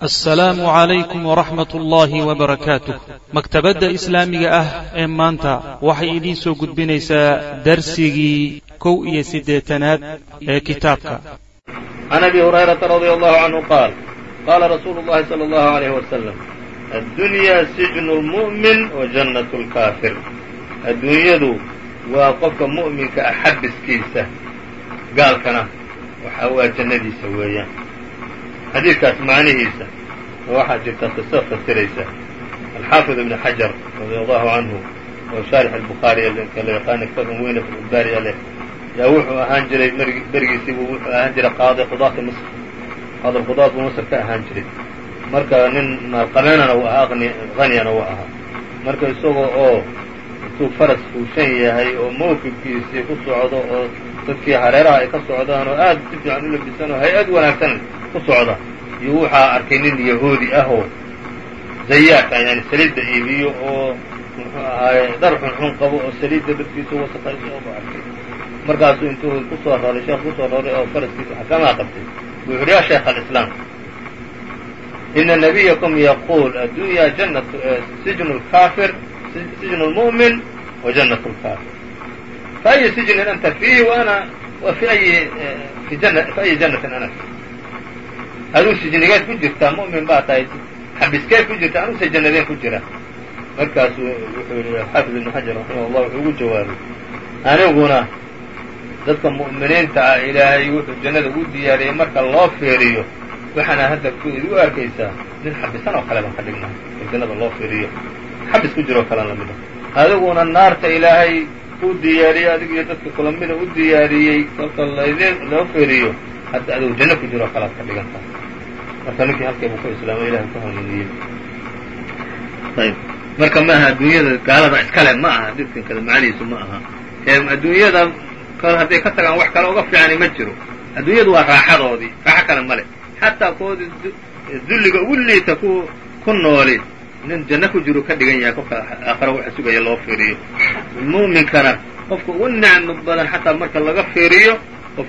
assalaamu calaykum waraxmat ullaahi wabarakaatuh maktabadda islaamiga ah ee maanta waxay idiin soo gudbinaysaa darsigii kow iyo siddeetanaad ee kitaabka. Can abi hurayrata radia allahu canhu qaal qaala rasuulu llahi sala allahu alayh wasalam addunyaa sijnu lmu'min wa jannatu lkaafir adduunyadu waa qofka mu'minka ah xabiskiisa gaalkana waxa waa jannadiisa weeyaan xadiidkaas macnihiisa waxaa jirta qiso fasiraysa. Alxaafid ibn xajar radia allahu canhu oo shaarix albukhaari ka la yaqaana kitaabkan weyne baariya leh yaa wuxuu ahaan jiray berigiisiibuu wuxuu ahaan jiray qaadi qudaati misr. Qaadi qudaat buu misr ka ahaan jiray. Marka nin maalqabeenana uu ahaa haniyana uu ahaa. Marka isagoo oo intuu faras fuushan yahay oo mawkibkiisii ku socdo oo dadkii hareeraha ay ka socdaan oo aad si fiican u labisan oo hay'ad wanaagsan ku socda. Iyo waxaa arkay nin yahuudi ah oo zayaaka yani saliidda iibiyo oo dhar xunxun qabo oo saliidda dadkiisa wasaqayso ooba arkay. Markaasuu intuu ku soo raray sheekh ku soo raray oo faraskiisa xakamaa qabtay. Buu yuhi ya sheekh alislaam ina nabiyakum yaquul addunya janat sijnu lkaafir sijnu lmu'min wa jannat lkaafir faأyi sijnin anta fiihi waana wa fi ayi fi ayi jannatin ana fi aduu sijnigeed ku jirtaa mu'min baa tahay xabiskeed ku jirta anuse jannadeen ku jira markaasuu wuxuu yihi xaafid ibnu xajar raximah llah wuxuu ugu jawaabay aniguna dadka mu'miniinta ah ilaahay wuxuu jannada ugu diyaariyey marka loo feeriyo waxaana hadda idu arkaysaa nin xabisan oo kale baan ka dhignaa oo jannada loo feeriyo xabis ku jiroo kalean la mid ah adiguna naarta ilaahay u diyaariyey adig iyo dadka kulamida u diyaariyey kolka laydin loo feeriyo hadda adigu janno ku jiroo kalead ka dhigan tahay marka ninkii halkay buu ku islaamay ilahay ku hanuuniyey ayb. Marka maaha adduunyada gaalada iskale ma aha didkan kada macnihiisu ma aha. Adduunyada hadday ka tagaan wax kale uga fiicani ma jiro. Adduunyadu waa raaxadoodii raaxo kale ma leh. Xataa koodii dulliga ugu liita ku nooli nin janno ku jiru ka dhigan yahay kolka aakhara waxa sugaya loo fiiriyo. Mu'minkana qofka ugu nicmo badan xataa marka laga fiiriyo qof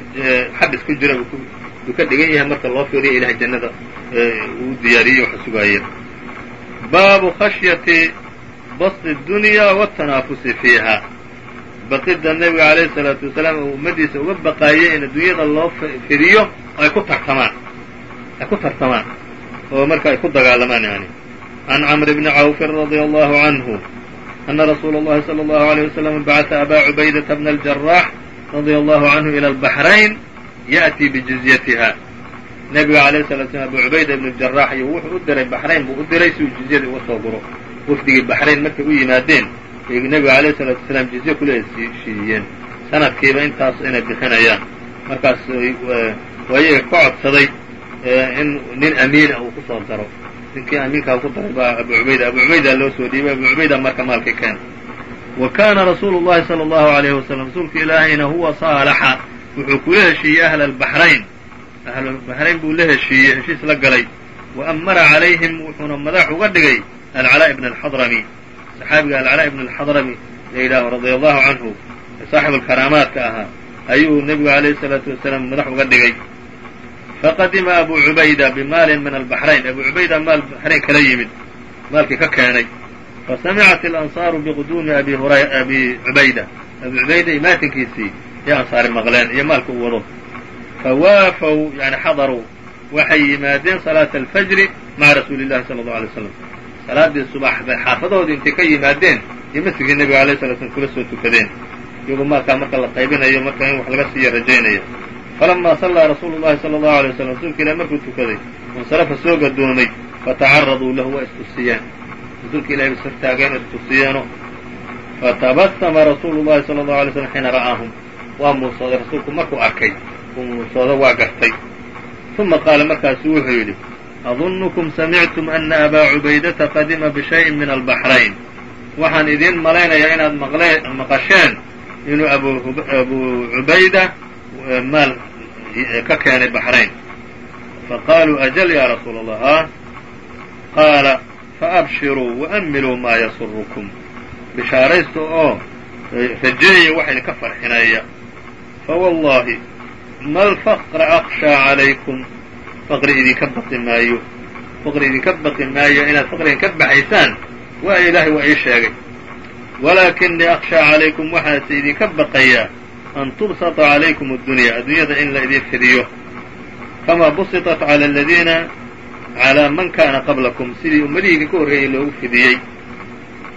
xabis ku jira buu ka dhigan yahay marka loo fiiriyo ilahay jannada uu diyaariyey waxa sugaaya baabu khashyati basti dunya watanaafusi fiiha. Baqidda nebiga calayhi salaatu wasalaam uu ummadiisa uga baqaayay in adduunyada loo fidiyo oo ay ku tartamaan. Ay ku tartamaan. Oo marka ay ku dagaalamaan yani can camr bni cawfin radia allahu canhu ana rasuula اllahi salى اllahu عalيه waslm bacثa abaa cubaydata bna اljarax radia allahu canhu ilى اlbaxrayn ya'tii bijizyatiha nebiga alayh salatu slam abu cubayda ibn jarax iyo wuxuu u diray baxrayn buu u diray si uu jizyada uga soo guro wafdigii baxrayn markay u yimaadeen ay nebiga alayh salatu wasalaam jizye kula heshiiyeen sanadkiiba intaas inay bixinayaan markaas waa iyaga ka codsaday in nin amiina uu kusoo daro ninkii amiinkaa ku daray baa abu cubayda abu cubayda loo soo dhiibay. Abu cubayda marka maalkii keen. Wa kana rasuulu llahi salى allahu alayhi wasalam rasuulka ilaahayna huwa saalaxa. Wuxuu kula heshiiyey ahla albaxrayn buu la heshiiyey heshiis la galay. Wa amara calayhim wuxuuna madax uga dhigay alcalaa ibn alxadrami saxaabiga alcalaa ibn alxadrami la yidhaaho radia allahu canhu saaxibu alkaraamaadka ahaa ayuu nebigu alayhi salaatu wasalaam madax uga dhigay faqadima abu cubayda bimaalin min albaxrayn abu cubayda maal baxrayn kala yimid maalkii ka keenay fasamicat alansaaru biquduumi abi abi cubayda abu cubayda imaatinkiisii iyo ansaari maqleen iyo maalka u wado fawaafow yani xadaruu waxay yimaadeen salaata alfajri maca rasuuli llahi sala allau alay slam salaaddii subax bay xaafadoodii intay ka yimaadeen iyo masjidkii nebiga alayh sala slam kula soo tukadeen iyagoo maalkaa marka la qaybinayo marka in wax laga siiyo rajaynaya falamaa sallaa rasuulu llahi sala allahu alay waslam rasuulka ilahi markuu tukaday insarafa soo gadoomay fatacaraduu lahu waa istusiyeen rasuulka ilahi bay sartaageen istusiyeeno fatabasama rasuulu llahi sala allahu alay slam xiina ra'aahum waa muusooday rasuulku markuu arkay uu muusoodo waa gartay uma qaala markaasu wuxuu yidhi adunnukum samictum ana abaa cubaydata qadima bishayin min albaxrayn waxaan idiin malaynayaa inaad maqasheen inuu abu cubayda maal ka keenay baxrayn faqaaluu ajal ya rasuula allah a qaala faabshiruu waamiluu maa yasurukum. Bishaaraysta oo rajeeya waxa idinka farxineeya fawallahi ma alfaqra akhshaa calaykum? Faqri idinka baqi maayo. Faqri idinka baqi maayo inaad faqrigan ka baxaysaan? Waayo ilaahay waa ii sheegay. Walaakinii akhshaa calaykum waxaase idinka baqayaa an tubsata calaykum addunya addunyada in la idin fidiyo kamaa busiطat cala aladiina calaa man kaana qablakum sidii ummadihii ka horreeyey loogu fidiyey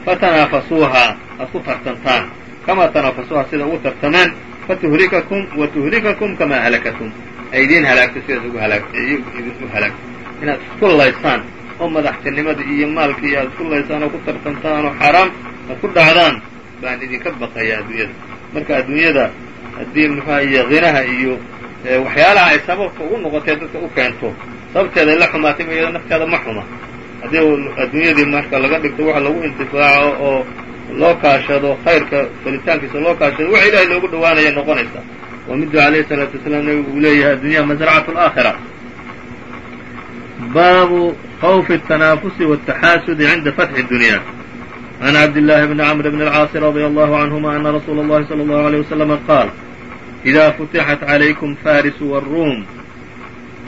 fatanaafasuuhaa aad ku tartantaan kamaa tanaafasuuhaa sida ugu tartameen fatuhlikakum wa tuhlikakum kamaa halakatum ay idiin halaagto sidaas ugu idinku halaagto inaad isku laysaan oo madaxtinimada iyo maalka iyo aad isku laysaan oo ku tartantaan oo xaaraam aad ku dhacdaan baan idinka baqayaa adduunyada marka adduunyada haddii mxuaye qinaha iyo waxyaalaha ay sababka ugu noqotee dadka u keento sababteeda la xumaatay iyado nafteeda ma xuma. Haddii adduunyadii marka laga dhigto wax lagu intifaaco oo loo kaashado khayrka falitaankiisa loo kaashado waxa ilaahay loogu dhawaanaya noqonaysa. Oo midu alayh salaatu wasalaam nabigu uu leeyahay addunya masracatu alaakhira baabu khawfi tanaafusi wataxaasudi cinda fatxi dunya. الdunya عn cabdالlahi bni cmr bn الcاaص radي allahu canهuma ana rasuula اllahi slى الlahu عalيه waslama qaal إida futixat عalaykum faris wالrum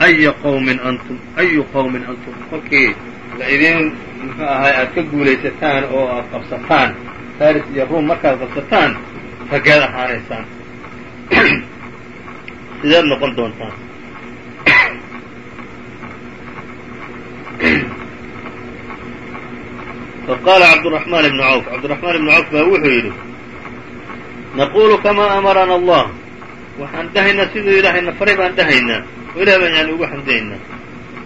أya qwmin antum ayu qowmin antum kolkii la idin muxuu ahay aad ka guulaysataan oo aad qabsataan faris iyo ruum markaad qabsataan rageed ahaanaysaan sideed noqon doontaan faqaala cabduraxmaan ibnu cawf cabdiraxmaan ibnu cawf baa wuxuu yidhi naqulu kamaa amarana allah waxaan dhahaynaa siduu ilaahay na baan dhahaynaa oo ilah baan yani ugu xamdaynaa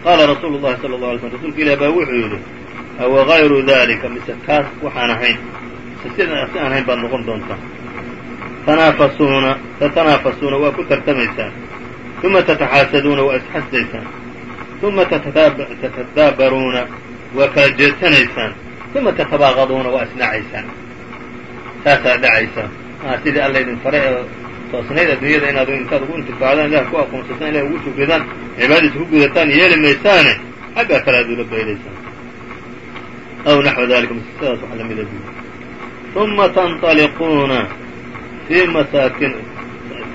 qaala rasuulu llahi sala lla alay slm rasuulka ilah baa wuxuu yidhi awa hayru dalika mise kaas waxaan ahayn mise si aan ahayn baad noqon doontaa tanaafasuuna tatanaafasuuna waa ku tartamaysaan uma tataxaasaduuna waa isxasdaysaan uma tatadaabaruuna waa kala jeesanaysaan uma tatabaaqaduuna waa isdhacaysaan saasaa dhacaysa sidii alla idin faray ee toosnayd adduunyada inaad intaad ugu intifaacdaan ilah ku aqoonsataan ilah ugu sugridaan cibaadadiisa ku gudataan yeeli maysaane xaggaa kale aad ula baylaysaan aw naxwa dalika sidaas wax la mid a uma tanطaliquuna fii masaakin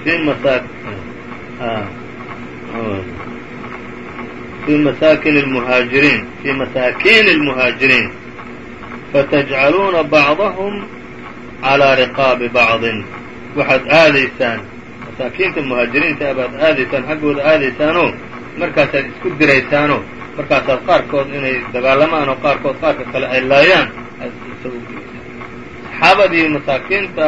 fii masaa fii masaakin lmuhaajiriin fii masaakiini اlmuhaajiriin fatajcaluuna bacdahum calaa riqaabi bacdin waxaad aadaysaan masaakiinta muhaajiriinta baad aadaysaan xaggooda aadaysaanoo markaasaad isku diraysaanoo markaasaad qaarkood inay dagaalamaan qaarkood qaarka kale ay laayaan saxaabadii masaakiinta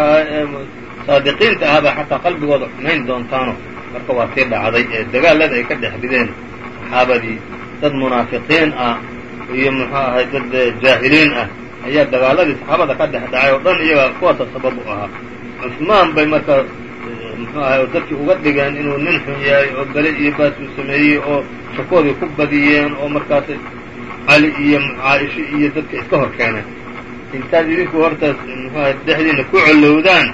saadiqiinta ahbaa xataa qalbigooda xumayn doontaano marka waa tii dhacday ee dagaalada ay ka dhex saxaabadii dad munaafiqiin ah iyo muxuu ahay dad jaahiliin ah ayaa dagaaladii saxaabada ka dhex dhacay oo dhan iyaga kuwaasa sabab u ahaa cusmaan bay marka muxuu ahay dadkii uga dhigeen inuu nin xun yahay oo bele iyo baas uu sameeyey oo shakoodii ku badiyeen oo markaas cali iyo caaisho iyo dadka iska hor keeneen intaad idinku hortaas muxuaha dhexdiina ku collowdaan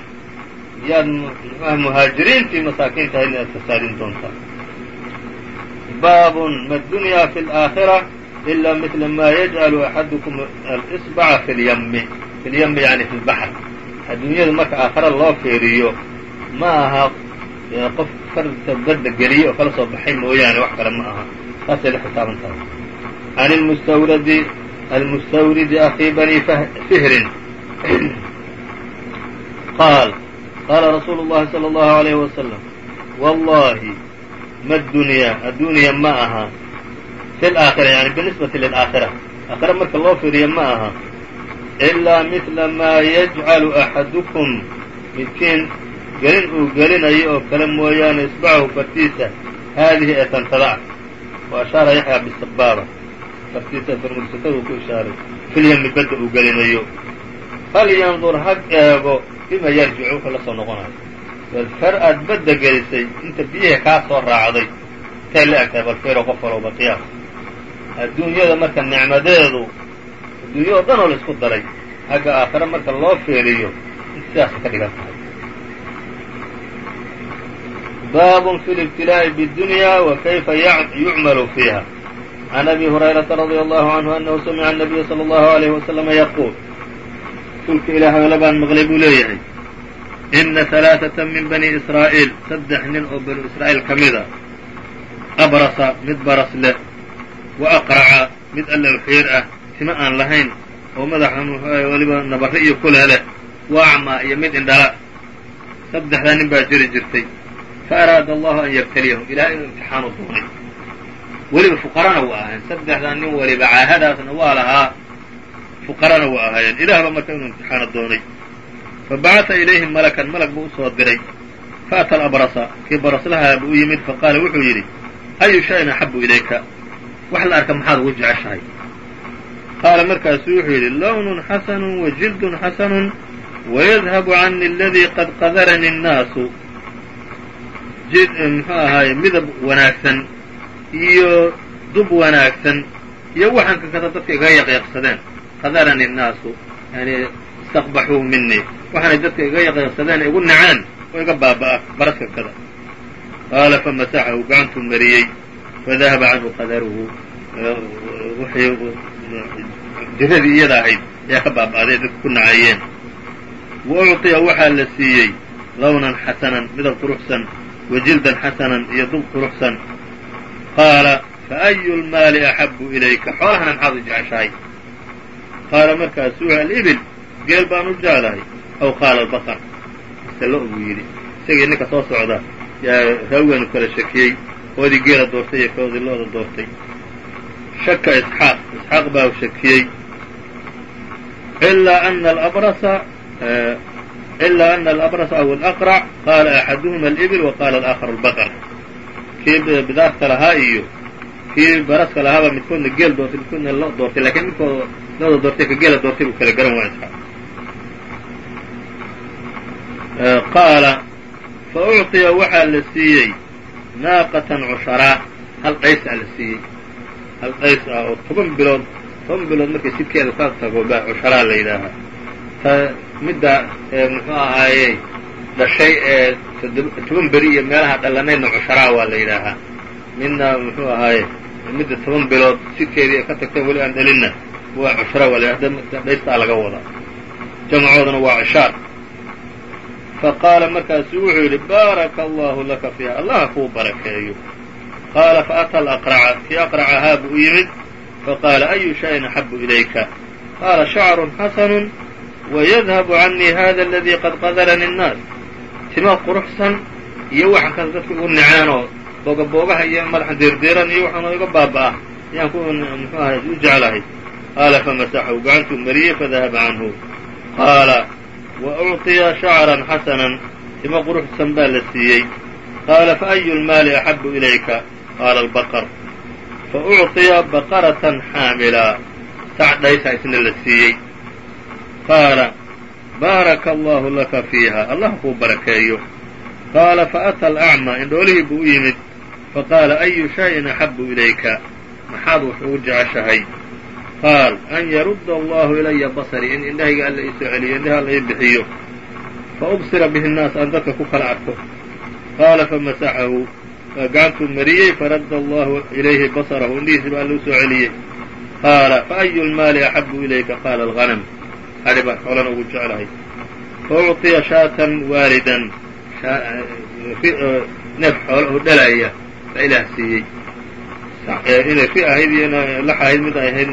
yaad mxuaha muhaajiriintii masaakiinta ahaydna aad fasaadin doontaan. Baabun ma dunyaa fi اlآakhira ila midla ma yajcalu axadukum alsbaca fi lyami fi lyami yani fi lbaxr adduunyadu marka aakhara loo fiiriyo ma aha qof farta badda geliye oo kala soo baxay mooyaane wax kale ma aha saasay la xisaaban tahay an lmustawradi almustawridi akhi bani fihrin qaal qaala rasuulu اllahi salى اllahu عalayh wasalam wallahi ma dunyaa addunya ma aha fi laakhira yani binisbati lilaakhira aakhira marka loo fiiriyo ma aha ilaa midla maa yajcalu axadukum midkiin gelin uu gelinayo oo kale mooyaane isbacahu fartiisa haadihi ee tantada wa ashaara yaxya bisabaaba fartiisa farmursatadu ku ishaaray filyami badda uu gelinayo falyandur hag eego bima yarjicu wuxuu la noqonayo far aad badda gelisay inta biyaha kaa soo raacday intay la egtahay bal fiiro qof walowba qiyaas adduunyada marka nicmadeedu adduunya oo dhan oo la isku daray xagga aakhire marka loo fiiriyo sidaasay ka dhigan tahay. Baabun fi libtilaa'i bاdunya wa kayfa yucmalu fiiha. Can abi hurayrata radia allahu canhu anahu samica anabiya sala allahu alayh wasalama yaquul rasuulka ilaahay ola baan maqlay buu leeyahay. Ina halaaثata min bani israa'iil saddex nin oo banu israa'iil ka mida abrasa mid baras leh wa aqraca mid alla xiir ah tima aan lahayn oo madaxa muxuuahay weliba nabare iyo kuleh leh wa acmaa iyo mid indhala. Saddexdaa nin baa jiri jirtay. Fa araada allahu an yabtaliyahum ilahay inuu imtixaanu doonay. Weliba fuqarana waa ahayn saddexdaa nin weliba caahadaasna waa lahaa fuqarana waa ahaayeen. Ilaah baa marka inuu imtixaano doonay. Fa bacata ilayhim malakan malag buu u soo diray. Faata alabrasa kii baraslahaa buu u yimid faqaala wuxuu yidhi ayu shayin axabu ilayka wax la arka maxaad ugu jeceshahay qaala markaasuu wuxuu yidhi lawnun xasanun wa jildun xasanun wayadhabu cani aladii qad qadarani الnaasu muxuu ahaaye midab wanaagsan iyo dub wanaagsan iyo waxanka kada dadka igaga yaqyaqsadeen qadarani الnaasu yani istaqbaxuu minii waxaanay dadka iga yaqyaqsadeen igu naceen oo iga baaba'a baraska kada qaala famasaxahu gacantuu mariyey fadahaba canhu qadaruhu jiradii iyada ahayd ayaa ka baaba'day dadka ku nacayeen wa ucطiya waxaa la siiyey lawnan xasanan midab quruxsan wa jildan xasanan iyo dub quruxsan qaala faayu lmaali axabu ilayka xoolahana maxaad u jeceshahay qaala markaasu alibil geel baan u jeclahay aw qaala albaqar mise lo buu yidhi isagii ninka soo socda yaa raawigaanu kala shakiyey koodii geela doortay iyo koodii lo-da doortay. Shaka isxaaq. Isxaaq baa shakiyey. Ilaa ana alabrasa ilaa ana alabrasa aw alaqrac qaala axaduhuma alibil wa qaala alaakhar albaqar. Kii bidaarta lahaa iyo kii baraska lahaaba midkoodna geel doortay midkoodna lo doortay lakiin midkooda loda doortay ka geela doortay buu kala garan waa isxaaq. Qaala fa ucطiya waxaa la siiyey naaqatan cusharaa hal dhays a la siiyey. Hal dhays ah oo toban bilood toban bilood markay sidkeeda ka tago baa cusharaa la yidhaahaa ta midda muxuu ahaaye dhashay ee toban beri iyo meelaha dhallanaydna cusharaa waa la yidhaahaa midna muxuu ahaaye midda toban bilood sidkeedii ay ka tagtay weli aan dhalinna waa cushara waa la yidhahda dhaystaa laga wadaa. Jamcooduna waa cishaar faqaala markaasu wuxuu yidhi baaraka allahu laka fiiha allaha kuu barakeeyo qaala faata alaqraca kii aqraca ahaa buu u yimid faqaala ayu shayin axabu ilayka qaala shacrun xasanun wayadhabu canii hada aladii qad qadarani الnaas tima quruxsan iyo waxan kas dadka u naceenoo boogaboogaha iyo madaxa deerdeeran iyo waxaanoo iga baaba'ah ayaan ku muxuu ahay u jeclahay qaala famasaxahu gacantuu mariyey fadahaba canhu qaala wa ucطiya shacran xasanan tima quruxsan baa la siiyey qaala faayu lmaali axabu ilayka qaala albaqar fa ucطiya baqaratan xaamilaa sac dhaysaa isna la siiyey qaala baaraka allahu laka fiiha allah kuu barakeeyo qaala faata alacmaa indhoolihii buu u yimid faqaala ayu shayin axabu ilayka maxaad wax ugu jeceshahay qaal an yarudda allahu ilaya basarii in indhahayga alla ii soo celiyo indhaha alla ii bixiyo fa ubsira bihi nnaas aan dadka ku kala arko qaala famasaxahu gacantuu mariyey faradda allahu ilayhi basarahu indhihiisiba alla u celiyey qaala faayu lmaali axabu ilayka qaala alhanam adhi baan xoolana ugu jeclahay fa ucطiya shaatan waalidan neef xoolo oo dhalaya baa ilaah siiyey inay ri ahayd iyo lax ahayd mid ay ahayd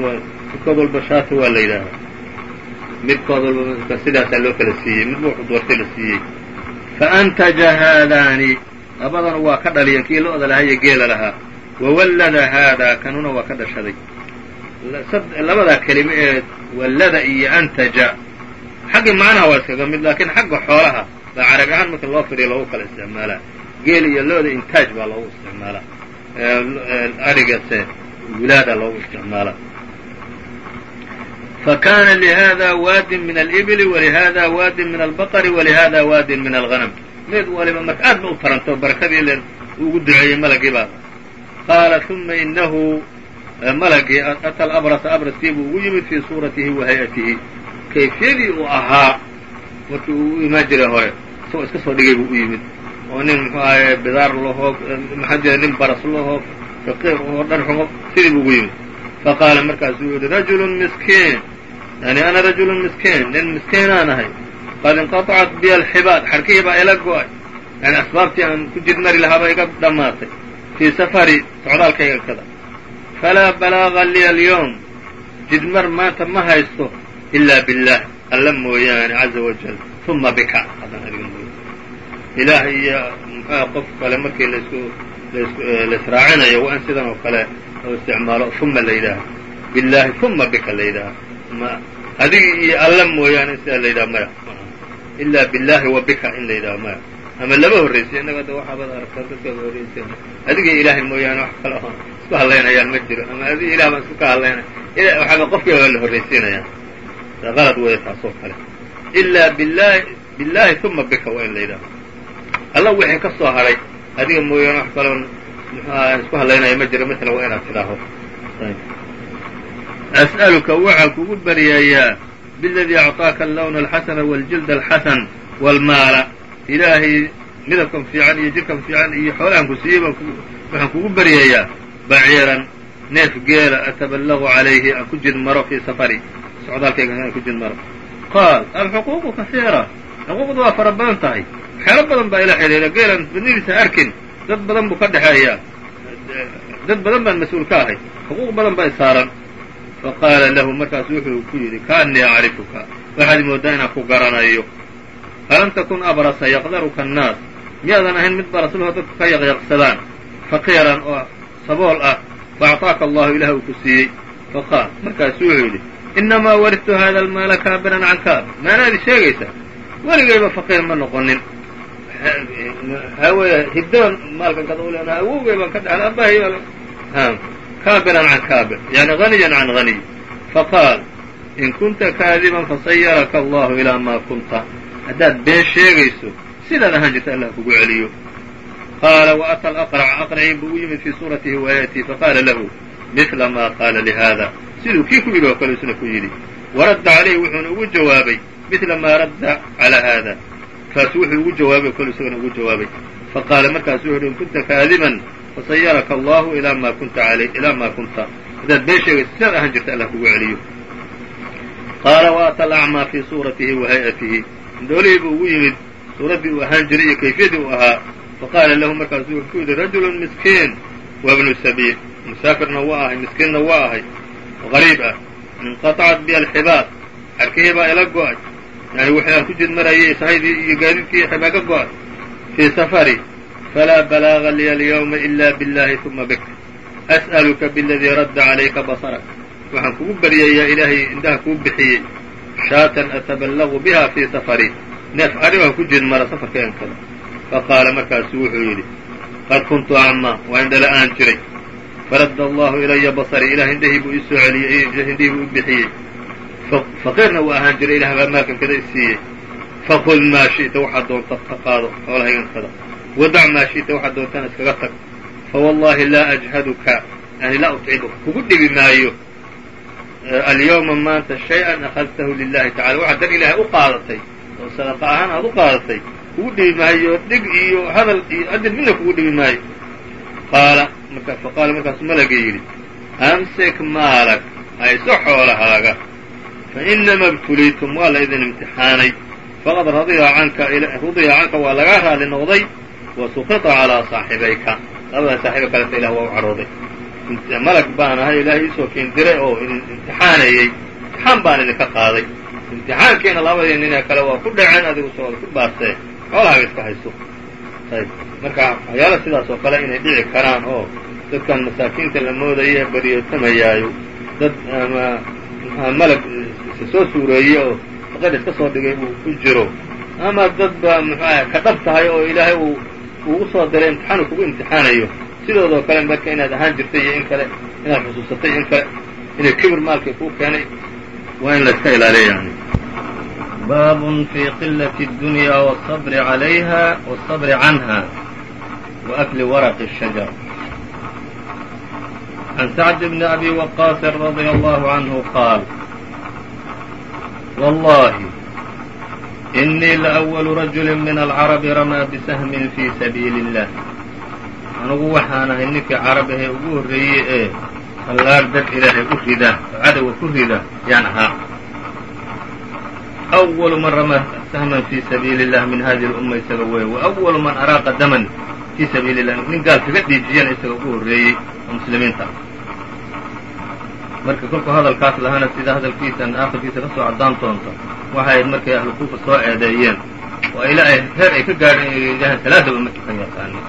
midkood walba shaata waa la yidhaahaa midkood walba sidaasaa loo kala siiyey midba wuxuu doortay la siiyey. Faantaja haadaani labadana waa ka dhaliyeen kii lo-da lahaa iyo geela lahaa. Wawallada haadaa kanuna waa ka dhashaday. Labadaa kelime ee wallada iyo antaja xaggii macnaha waa iskaga mid laakiin xagga xoolaha baa carabi ahaan marka loo firiyo loogu kala isticmaalaa. Geel iyo lo-da intaaj baa loogu isticmaalaa. Arigase wilaada loogu isticmaalaa fakana lihada waadin min alibli walihada waadin min albaqri walihada waadin min alganam mid waliba marka aad ba u taranto barakadii len ugu duceeyey malagii baa qaala uma inahu malagii ata alabrasa abraskii buu ugu yimid fii suuratihi wa hay'atihi kayfiyadii uu ahaa markii uu u imaan jiray hore isagoo iska soo dhigay buu u yimid oo nin muxuu ahaye bidaar lahoo maxaa jira nin baras lahoo faqiir oo dhan xumo sidii buu ugu yimid faqaala markaasuu yihi rajulun miskiin yani ana rajulun miskiin nin miskiinaan ahay qad inqaطacat biya alxibaad xarkihii baa ila go'ay yani asbaabtii aan ku jidmari lahaaba iga dhammaatay fii safari socdaalkayga kada falaa balaaga liya alyowm jidmar maanta ma haysto ilaa billaah alla mooyaane caza wajal uma bika ilaah iyo qof kale markii lasku laisraacinayo waa in sidan oo kale loo isticmaalo uma la yidhaaha billaahi uma bika la yidhaaha adiga iyo alla mooyaane sidaa la yidhaha maya ilaa billaahi wa bika in la yidhaha maya ama laba horraysiy innaga da waxaabaad aragtaa dadkaaba horraysiya adiga ilaahay mooyaane wax kale oo isku hadlaynayaan ma jiro ama adiga ilah baan isku ka hadlaynaya waxaaba qofkiiba la horraysiinayaan qalad weeye taasoo kale ilaa billahi billaahi uma bika waa in la yidhaaho alla wixii ka soo hadhay adiga mooyaane wax kaloon mxuaha isku hadlaynaya ma jira mala waa inaad tidhaaho. As'aluka waxaan kugu baryayaa biladii acطaaka allawna alxasana waljilda alxasan waalmaala ilaahay midabkan fiican iyo jirkan fiican iyo xoolahanku siiyey waxaan kugu baryayaa. Baciiran neef geela ataballagu calayhi aan ku jidmaro fii safari. Socdaalkayga inaan ku jidmaro qaal alxuquuqu kasiira xuquuqdu waa fara badan tahay. Waxyaalo badan baa ila xidhiira geelaan midnidiisa arkin dad badan buu ka dhexeeyaa. Dad badan baan mas'uul ka ahay. Xuquuq badan baa isaaran faqaala lahu markaasu wuxuu ku yidhi kaanii acrifuka. Waxaad moodaa inaan ku garanayo. Alam takun abrasa yaqdaruka annaas? Miyaadan ahayn mid baraslaho dadku ka yaqyaqsadaan. Faqiiran oo sabool ah. Faacطaaka allahu ilaah uu ku siiyey. Faqaal markaasu wuxuu yidhi inamaa waridtu hada almaala kaabiran can kaab maanaadi sheegaysaa weligayba faqiir ma noqonin hawey hiddoon maalkan kadaulen awowgay baan ka dhaxlay abahay kaabiran can kaabir yani haniyan can haniy faqaal in kunta kaadiban fasayaraka allahu ilaa maa kunta haddaad been sheegayso sidaad ahaan jirta allah kugu celiyo qaala waata alaqrac aqracii buu u yimid fii suuratihi waayatii faqaala lahu mila ma qaala lihada siduu kii ku yidhi oo kale isna ku yidhi waradda calayhi wuxuuna ugu jawaabay mila maa radda calaa haada kaasu wuxuu ugu jawaabay kale isagana ugu jawaabay. Faqaala markaasu wuxu in kunta kaadiban fasayaraka allahu ilaa ma kunta alay ilaa maa kunta. Haddaad been sheegayso sidaad ahaan jirta allah kugu celiyo. Qaala waata alacmaa fii suuratihi wa hay'atihi. Indhoolihii buu ugu yimid suuraddii uu ahaan jiray iyo kayfiyadii uu ahaa. Faqaala lahu markaasu wuxuu ku yidhi rajulun miskiin wa bnu sabiil. Musaafirna waa ahay miskiinna waa ahay qariib ah. Inqaطacat bi alxibaad xarkihii baa ila go'ay yani waxaan ku jid marayay sahaydii iyo gaadiidkii xibaa ka go'ay fii safari falaa balaaga liya alyawma ila biاllahi uma bik as'aluka biladii radda calayka basarak waxaan kugu baryayaa ilaahay indhaha kuu bixiyey shaatan ataballaqu biha fii safari neef ari ku jid mara safarkeen kale faqaala markaasu wuxuu yidhi qad kuntu acmaa waa indhala-aan jiray faradda allahu ilaya basari ilah indhahii buu ii celiyey indhihii buu i bixiyey faqiirna waa ahaan jiray ilah baa maalkan kada i siiyey. Faqul maa shi'ta waxaad doonta ka qaado xoolahaygan kada wadac maa shi'ta waxaad doontana iskaga tag. Fawallahi laa ajhaduka yani laa utcibuka kugu dhibi maayo. Alyawma maanta shay-an akhadtahu lilahi tacala waxaad dar ilaahay u qaadatay. Oo sadaqa ahaan aad u qaadatay. Kugu dhibi maayo dhig iyo hadal iyo ajir midna kugu dhibi maayo. Qaala marka faqaala markaasu malaga yidhi amsik maalak hayso xoolahaaga fainama ibtuliitum waa la idin imtixaanay faqad radiya canka waa lagaa raali noqday wa suqita calaa saaxibayka labada saaxiibo kaleta ilah waa u carooday malag baan ahay ilaahay iisoo kiindiray oo idin imtixaanayey imtixaan baan idinka qaaday imtixaankiina labadii ninee kale waa ku dhaceen adigu soo ku baastee xoolahaaga iska hayso marka waxyaala sidaas oo kale inay dhici karaan oo dadkan masaakiinta la moodaya beriyootamayaayo dad ama malag soo suureeye oo faqir iska soo dhigay uu ku jiro ama dad ba muxuaha ka dhab tahay oo ilaahay uu uu usoo diray imtixaan uu kugu imtixaanayo sidoodoo kale marka inaad ahaan jirtay iyo in kale inaad xusuusatay in kale inay kibir maalkii kuu keenay waa in la iska ilaaliya yani baab fi qilaة الdunya wالصbr عalayha wالصbr canha وأkli warq الشhaجر عن سعد بن أbي وقاص رضي الله عنه qاal والله إنii لأول رجل min الcرب رmىa بسهم في سبيiل اللh anugu waxaan ahay ninkii carab ahee ugu horreeyey ee fallaar dad ilaahay u rida oo cadowga ku rida yaan ahaa أول man rmىa sahman fي sabiili الlah min hadihi الأma isaga wey وأول man araaqa daman fii sabiili الlah nin gaal kaga dhiijiyana isaga ugu horreeyey oo muslimiinta. Marka kolkuu hadalkaas lahaana sida hadalkiisan aakhirkiisa ka soo caddaan doonta waxay markay ahlu kuufa soo eedeeyeen. Oo ila ay heer ay ka gaadheen inay yidhaahaan salaadaba ma tukan yaqaanin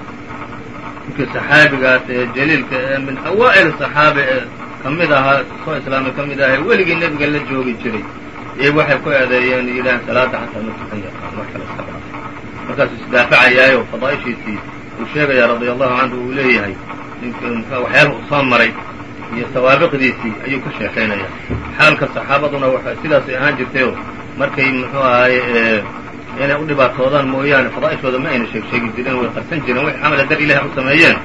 ninkii saxaabigaas ee jaliilka ee min awaa'il saxaabe ee ka mid ahaa soo islaamay ka mid aha ee weligii nebiga la joogi jiray iyay waxay ku eedeeyeen yidhahaan salaada xataa ma tukan yaqaan wax kale iska markaasuu isdaafacayaayo fadaa'ishiisii uu sheegaya radia allahu canhu uu leeyahay waxyaalaha uu soo maray iyo sawaabiqdiisii ayuu ka sheekaynaya xaalka saxaabaduna waxay sidaasay ahaan jirtayoo markay muxuu ahaye inay u dhibaatoodaan mooyaane fadaa'ishooda ma ayna sheeg sheegi jireen way qarsan jireen way camala dar ilahay u sameeyeen.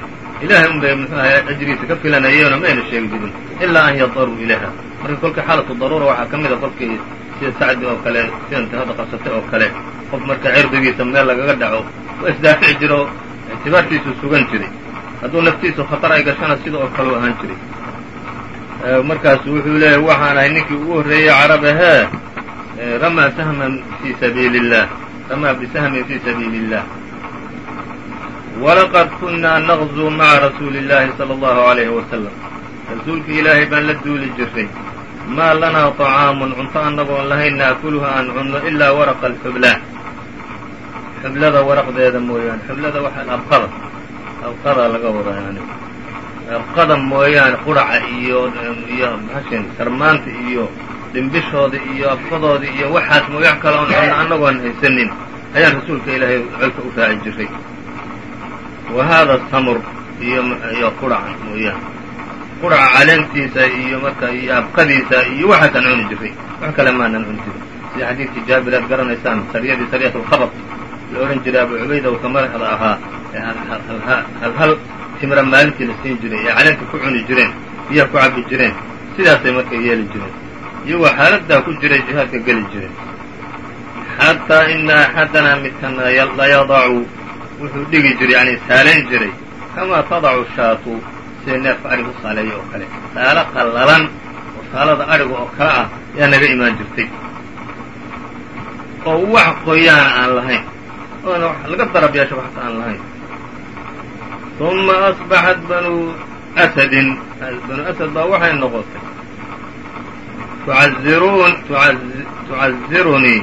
Ilahay un muxuu ahaye ajriisa ka filanayeenoo ma ayna sheegi jirin. Ilaa an yadaruu ilayha marka kolkii xaalatu daruura waxaa ka a kolkii sida sacdi oo kale sida intihada qabsatay oo kale qof marka cirdigiisa meel lagaga dhaco waa isdaafici jira oo sugan jiray hadduu naftiisu khatar ay gashana sida oo kale u ahaan jiray markaasu wuxuu leeyahy waxaan ahay ninkii ugu horreeyey carabahee ramaa sahman fii sabiili اllah ramaa bisahmin fii sabiili اllah walaqad kunaa naqzuu maca rasuuli اllahi salى اllahu عalayhi wasalam rasuulka ilaahay baan la duuli jiray maa lanaa طacaamun cunto annagoon lahayn naakuluha aan cunno ilaa waraqa alxubla xublada waraqdeeda mooyaane xublada waxaa abqada abqada laga wada yani. Abqada mooyaane quraca iyo iyo maxashin sarmaanta iyo dhimbishooda iyo abqadooda iyo waxaas mooyax kale oon cunno annagoon haysanin ayaan rasuulka ilaahay colka u raaci jiray. Wa haada tamr iyo iyo quraca mooyaane. Quraca caleentiisa iyo marka iyo abqadiisa iyo waxaasaan cuni jiray. Wax kale maanan cuni jirin. Sida xadiidkii jaabir aad garanaysaan sariyadii sariyat lkhabr la odhan jiray abu cubayda uu ka madaxda ahaa hal hal timra maalintii la siin jiray ee caleenta ku cuni jireen biyaha ku cabbi jireen sidaasay marka yeeli jireen. Iyagoo xaaladdaa ku jiray jihaadka geli jireen. Xataa ina axadanaa midkana layadacu wuxuu dhigi jiray yani saalayn jiray kamaa tadacu shaatu sida neefka ariga u saaleeya oo kale. Saalo qallalan oo saalada ariga oo kale ah ayaa naga imaan jirtay. Oo wax qoyaana aan lahayn oona laga darab yeesho waxas aan lahayn uma asbaxat banu asadin banu asad baa waxay noqotay tucazirunii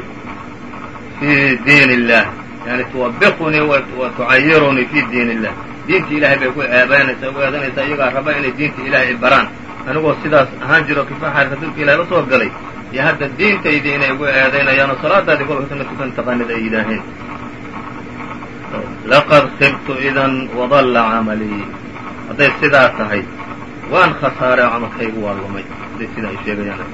fii diin illah yani tuwabiqunii wa tucayirunii fi diin illah diinta ilahay bay ku ceebaynaysaa u eedanaysaa iyagaa raba inay diinta ilahay i baraan anigoo sidaas ahaan jiro kifaaxa rasuulka ilahay la soo galay iyo hadda diintaydii inay igu eedaynayaanoo salaadaadii kolkasna tukan taqaanid ay yidhaaheen laqad khibtu idan wadalla camalii hadday sidaa tahay waan khasaaray camalkaygu waa lumay hadday sidaa ay sheegayaan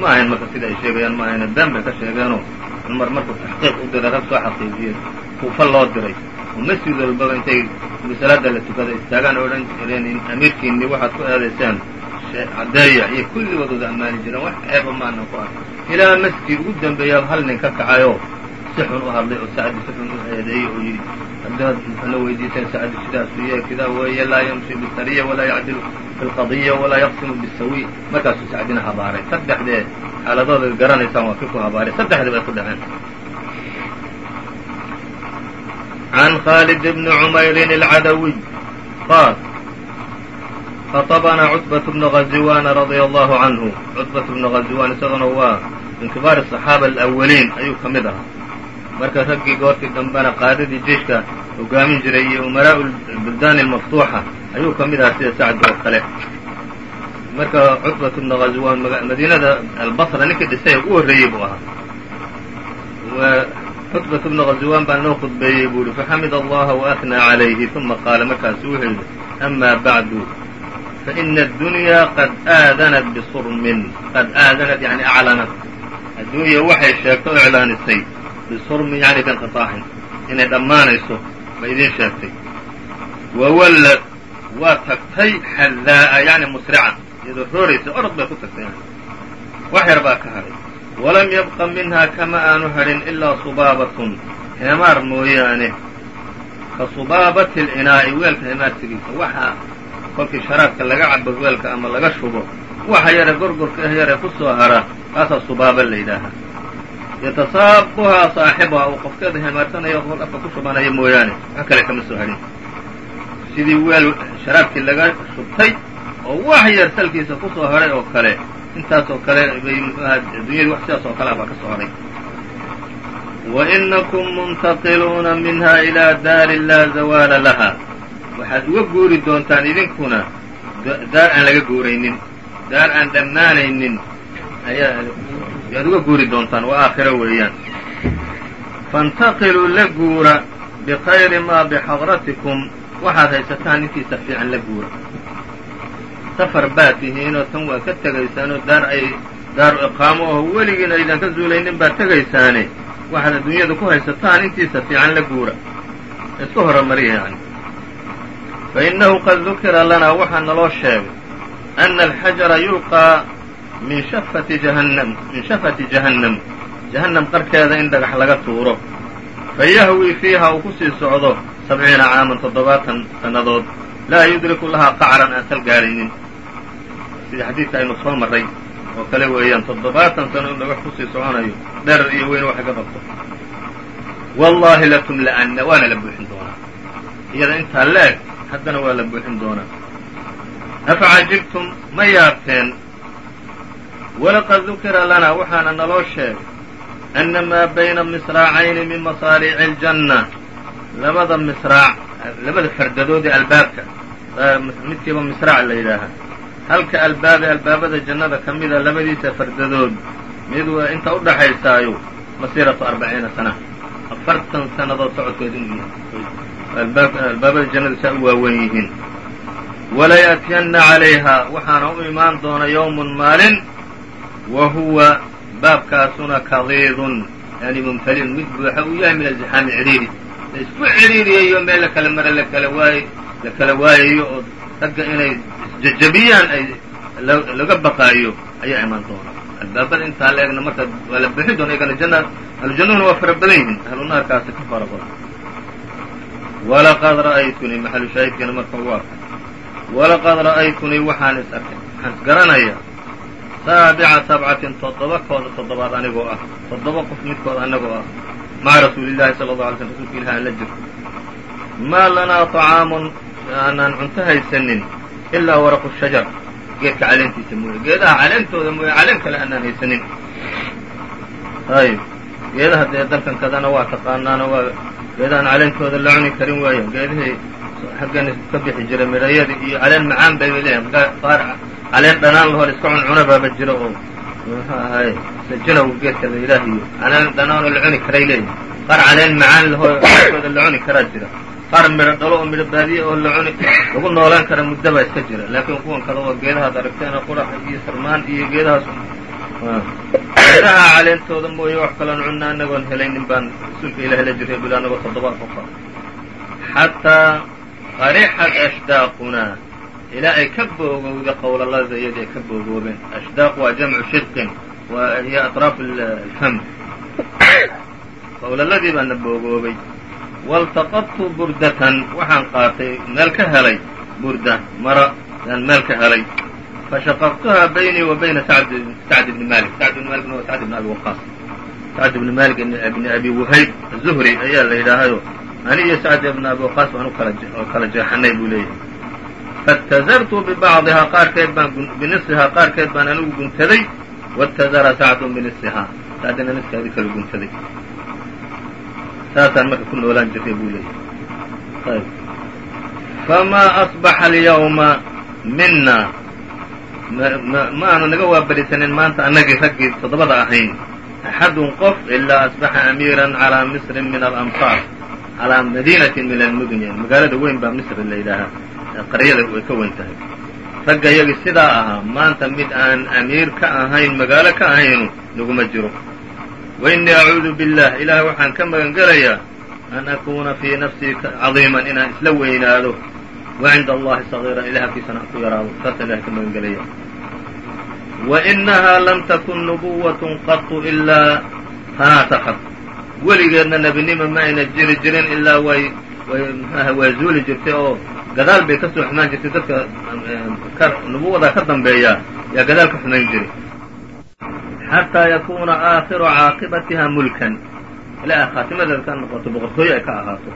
ma ahayn marka sida ay sheegayaan ma ahayn been bay ka sheegeenoo cumar markuu taxqiiq u diray rag soo xaqiijiyey kuufa loo diray oo masjid walbaba intay salaada la tukada istaagaan odhan jireen amiirkiinni waxaad ku eedaysaan caddeeya iyo kulligood wada ammaani jireen wax ceeba maanan ku ark ilaa masjid ugu dambeeyaa hal nin ka kacayoo si xun u hadlay oo sacdi si xun u eedeeyey oo yidhi haddaad muxuna weydiiseen sacdi sidaasu ye kidaa weeye laa yamshi bisariya walaa yacdilu fi lqadiya walaa yaqsimu bisawi markaasuu sacdina habaaray saddexdee xaaladooda garanaysaan waa kii ku habaaray saddexdii bay ku dhaceen عن khالد بن عmayr العdوي qاal خطبnaa cتبة بن غزوان رضي الله عنه cتبة بن غزوان isaguna waa min kibaar الصحاaبة الأwliin ayuu ka mid ahaa marka raggii goortii dambena qaadadii jeyshka hogaamin jiray iyo umaraa'u buldaani almaftuuxa ayuu ka mid ahaa sida sacd oo kale. Marka cutbat bnu hazwan madiinada albasra ninkii dhisay ugu horreeyey buu ahaa. Cutbat bnu hazwan baa noo khudbeeyey buu yihi faxamid allaha waahnaa calayhi uma qaala markaasu wuxuu yidhi ama bacdu faina addunyaa qad aadanat bisurmin qad aadanat yani aclanat. Adduunya waxay sheegto iclaanisay bisurmin yani binqiطaaxin inay dhammaanayso bay idiin sheegtay. Wawallad waa tagtay xadaa'a yani musrican iyadoo rooraysa orod bay ku tagtay wax yar baa ka hadhay walam yabqa minhaa kama aanu hadhin ilaa subaabatun heemaar mooyaane. Ka subaabati اlinaa'i weelka heemaarsigiisa waxaa kolkii sharaabka laga cabo weelka ama laga shubo waxa yare gorgorka ah yare ku soo hara kaasaa subaaba la yidhaahaa yatasaabuhaa saaxibuhaa uu qofkeeda heemaarsanaya qofol afka ku shubanaya mooyaane wax kale kama soo harin sidii weel sharaabkii laga shubtay oo wax yar salkiisa ku haray oo kale intaas oo kale bay mxuaha wax sidaas oo kale baa ka haray wa inakum muntaqiluuna minha ilaa daarin laa zawaala laha waxaad uga guuri doontaan idinkuna daar aan laga guuraynin daar aan dhammaanaynin ayaa ayaad uga guuri doontaan waa aakhiro weeyaan. Faاntaqiluu la guura bkhayri ma bxadratikum waxaad haysataan intiisa fiican la guura. Safar baad tihiinoo tan waa ka tegaysaanoo daar ay daaru iqaamo oo weligiin aydan ka zuulaynin baad tegaysaane. Waxaad adduunyada ku haysataan intiisa fiican la guura. Iska horumariya yani. Fainahu qad dukira lanaa waxaa naloo sheegay. Ana alxajara yulqaa min shafati jahannam min shafati jahannam. Jahannam qarkeeda in dhagax laga tuuro. Fayahwi fiiha uu ku sii socdo sabciina caaman toddobaatan sannadood. Laa yudriku lahaa qacran aan sal gaadhaynin sidii xadiidka aynu soo marray oo kale weeyaan toddobaatan sano in dhagax ku sii soconayo dherar iyo weyn waxay ka qabto. Wallaahi latumla'anna waana la buuxin doonaa. Iyada intaa la-eg haddana waa la buuxin doonaa. Afa cajibtum ma yaabteen walaqad dukira lanaa waxaana naloo sheegay ana maa bayna misraacayni min masaariici aljanna labada misraac labada fardadood ee albaabka midkiiba misraac la yidhaahaa halka albaabe albaabada jannada ka mida labadiisa fardadood mid inta u dhaxaysaayo masiiratu arbaciina sana afartan sannadood socodkeed inuu yahay albaabada jannada saa u waawen yihiin walaya'tiyanna calayha waxaana u imaan doona yowmun maalin wa huwa baabkaasuna kadiidun yani mumtaliun mid buuxa uu yahay min azixaami cidhiiri la isku cidhiiriyayo meel la kala mara lakala waay la kala waayayo oo ragga inay isjajabiyaan ay laga baqaayo ayaa imaan doona albaabada intaa la egna marka waa la buuxin doona iyagana janna ahlujannuhuna waa fara badan yihiin ahlu naarkaasi ka fara badan walaqad ra'aytunii maxalu shaahidkeena marka waa walaqad ra'aytunii waxaan is arkay waxaan is garanayaa saabica sabcatin toddoba toddobaad anigoo ah toddoba qof midkood anagoo ah maca rasuulillahi sala allau alay slm rsulka ilahi aan jirto maa lanaa طacaamun aanaan cunto haysanin ilaa waraqu shajar geedka caleentiisa mooye geedaha caleentooda mooye caleen kale aanaan haysanin ayb geedaha dee dalkan kadana waa taqaanaano waa geedahaan caleentooda la cuni karin waayo geedihii xaggan ka bixi jiray midhayada iyo caleen macaan bay bay leeyahay qaar caleen dhanaan lahor iska cuncuna baaba jira oo muxuu ahay sajinow geedka la yidhaah iyo caleen dhanaanoo la cuni karay leeyahay. Qaar caleen macaan lahoo kooda la cuni karaa jira. Qaar midho dhalo oo midho baadiye oo la cuni lagu noolaan kara muddo baa iska jira. Laakiin kuwan kada oo geedahaad aragteen qurax iyo sarmaan iyo geedahaas. Geedaha caleentooda mooye wax kaloon cunna anagoon helaynin baan rasuulka ilahi la jiray buli anagoo toddobaad qofa xataa qarixat ashdaaqunaa ilaa ay ka boogowda qowlalada iyadii ay ka boogoobeen ashdaaq waa jamcu shidqin waa hiyo aطraaf alfam qowlaladii baana boogoobay waltaqadtu burdatan waxaan qaatay meel ka helay burda mara yaan meel ka helay fashaqaqtuha baynii wa bayna sacd bni malik sacd bni malikna waa sacd bni abi waqaas sacd bni malik bni abi wahayb azuhri ayaa la yidhaahayo ani iyo sacd bni abi waqaas baan oo kala jeexanay buu leeyahay faاtazartu bibacdihaa qaarkeed baan binisihaa qaarkeed baan anigu guntaday watazara sacdun binisihaa sacdina niskeedii kala guntaday saasaan marka ku noolaan jiray buu leeyahay ayb famaa asbaxa alyawma mina ma aanu naga waabarisanin maanta annagii raggii toddobada ahayn axadun qof ilaa asbaxa amiiran calaa misrin min alamsaar calaa madiinatin min almudni magaalada weyn baa misr la yidhaahaa qaryada way ka weyn tahay. Ragga iyagii sidaa ahaa maanta mid aan amiir ka ahayn magaalo ka ahaynu naguma jiro. Wa innii acuudu billah ilaah waxaan ka magan an akuuna fii nafsii cadiiman inaan isla weynaado. Wa cinda allahi sagiiran ilah agtiisana aan ku yaraado. Saasaan ilahay ka magan gelaya wa inahaa lam takun nubuwatun qatu ilaa tanaatakat weligeedna nebinimo ma ayna jiri jirin ilaa way way mxuaha waa zuuli jirtay oo gadaal bay ka soo xumaan jirtay dadka nubuwadaa ka dambeeya yaa gadaal ka xumayn jiray. Xataa yakuuna aakhiru caaqibatiha mulkan. Ilaa khaatimadeeda ka noqoto boqortooyo ay ka ahaato.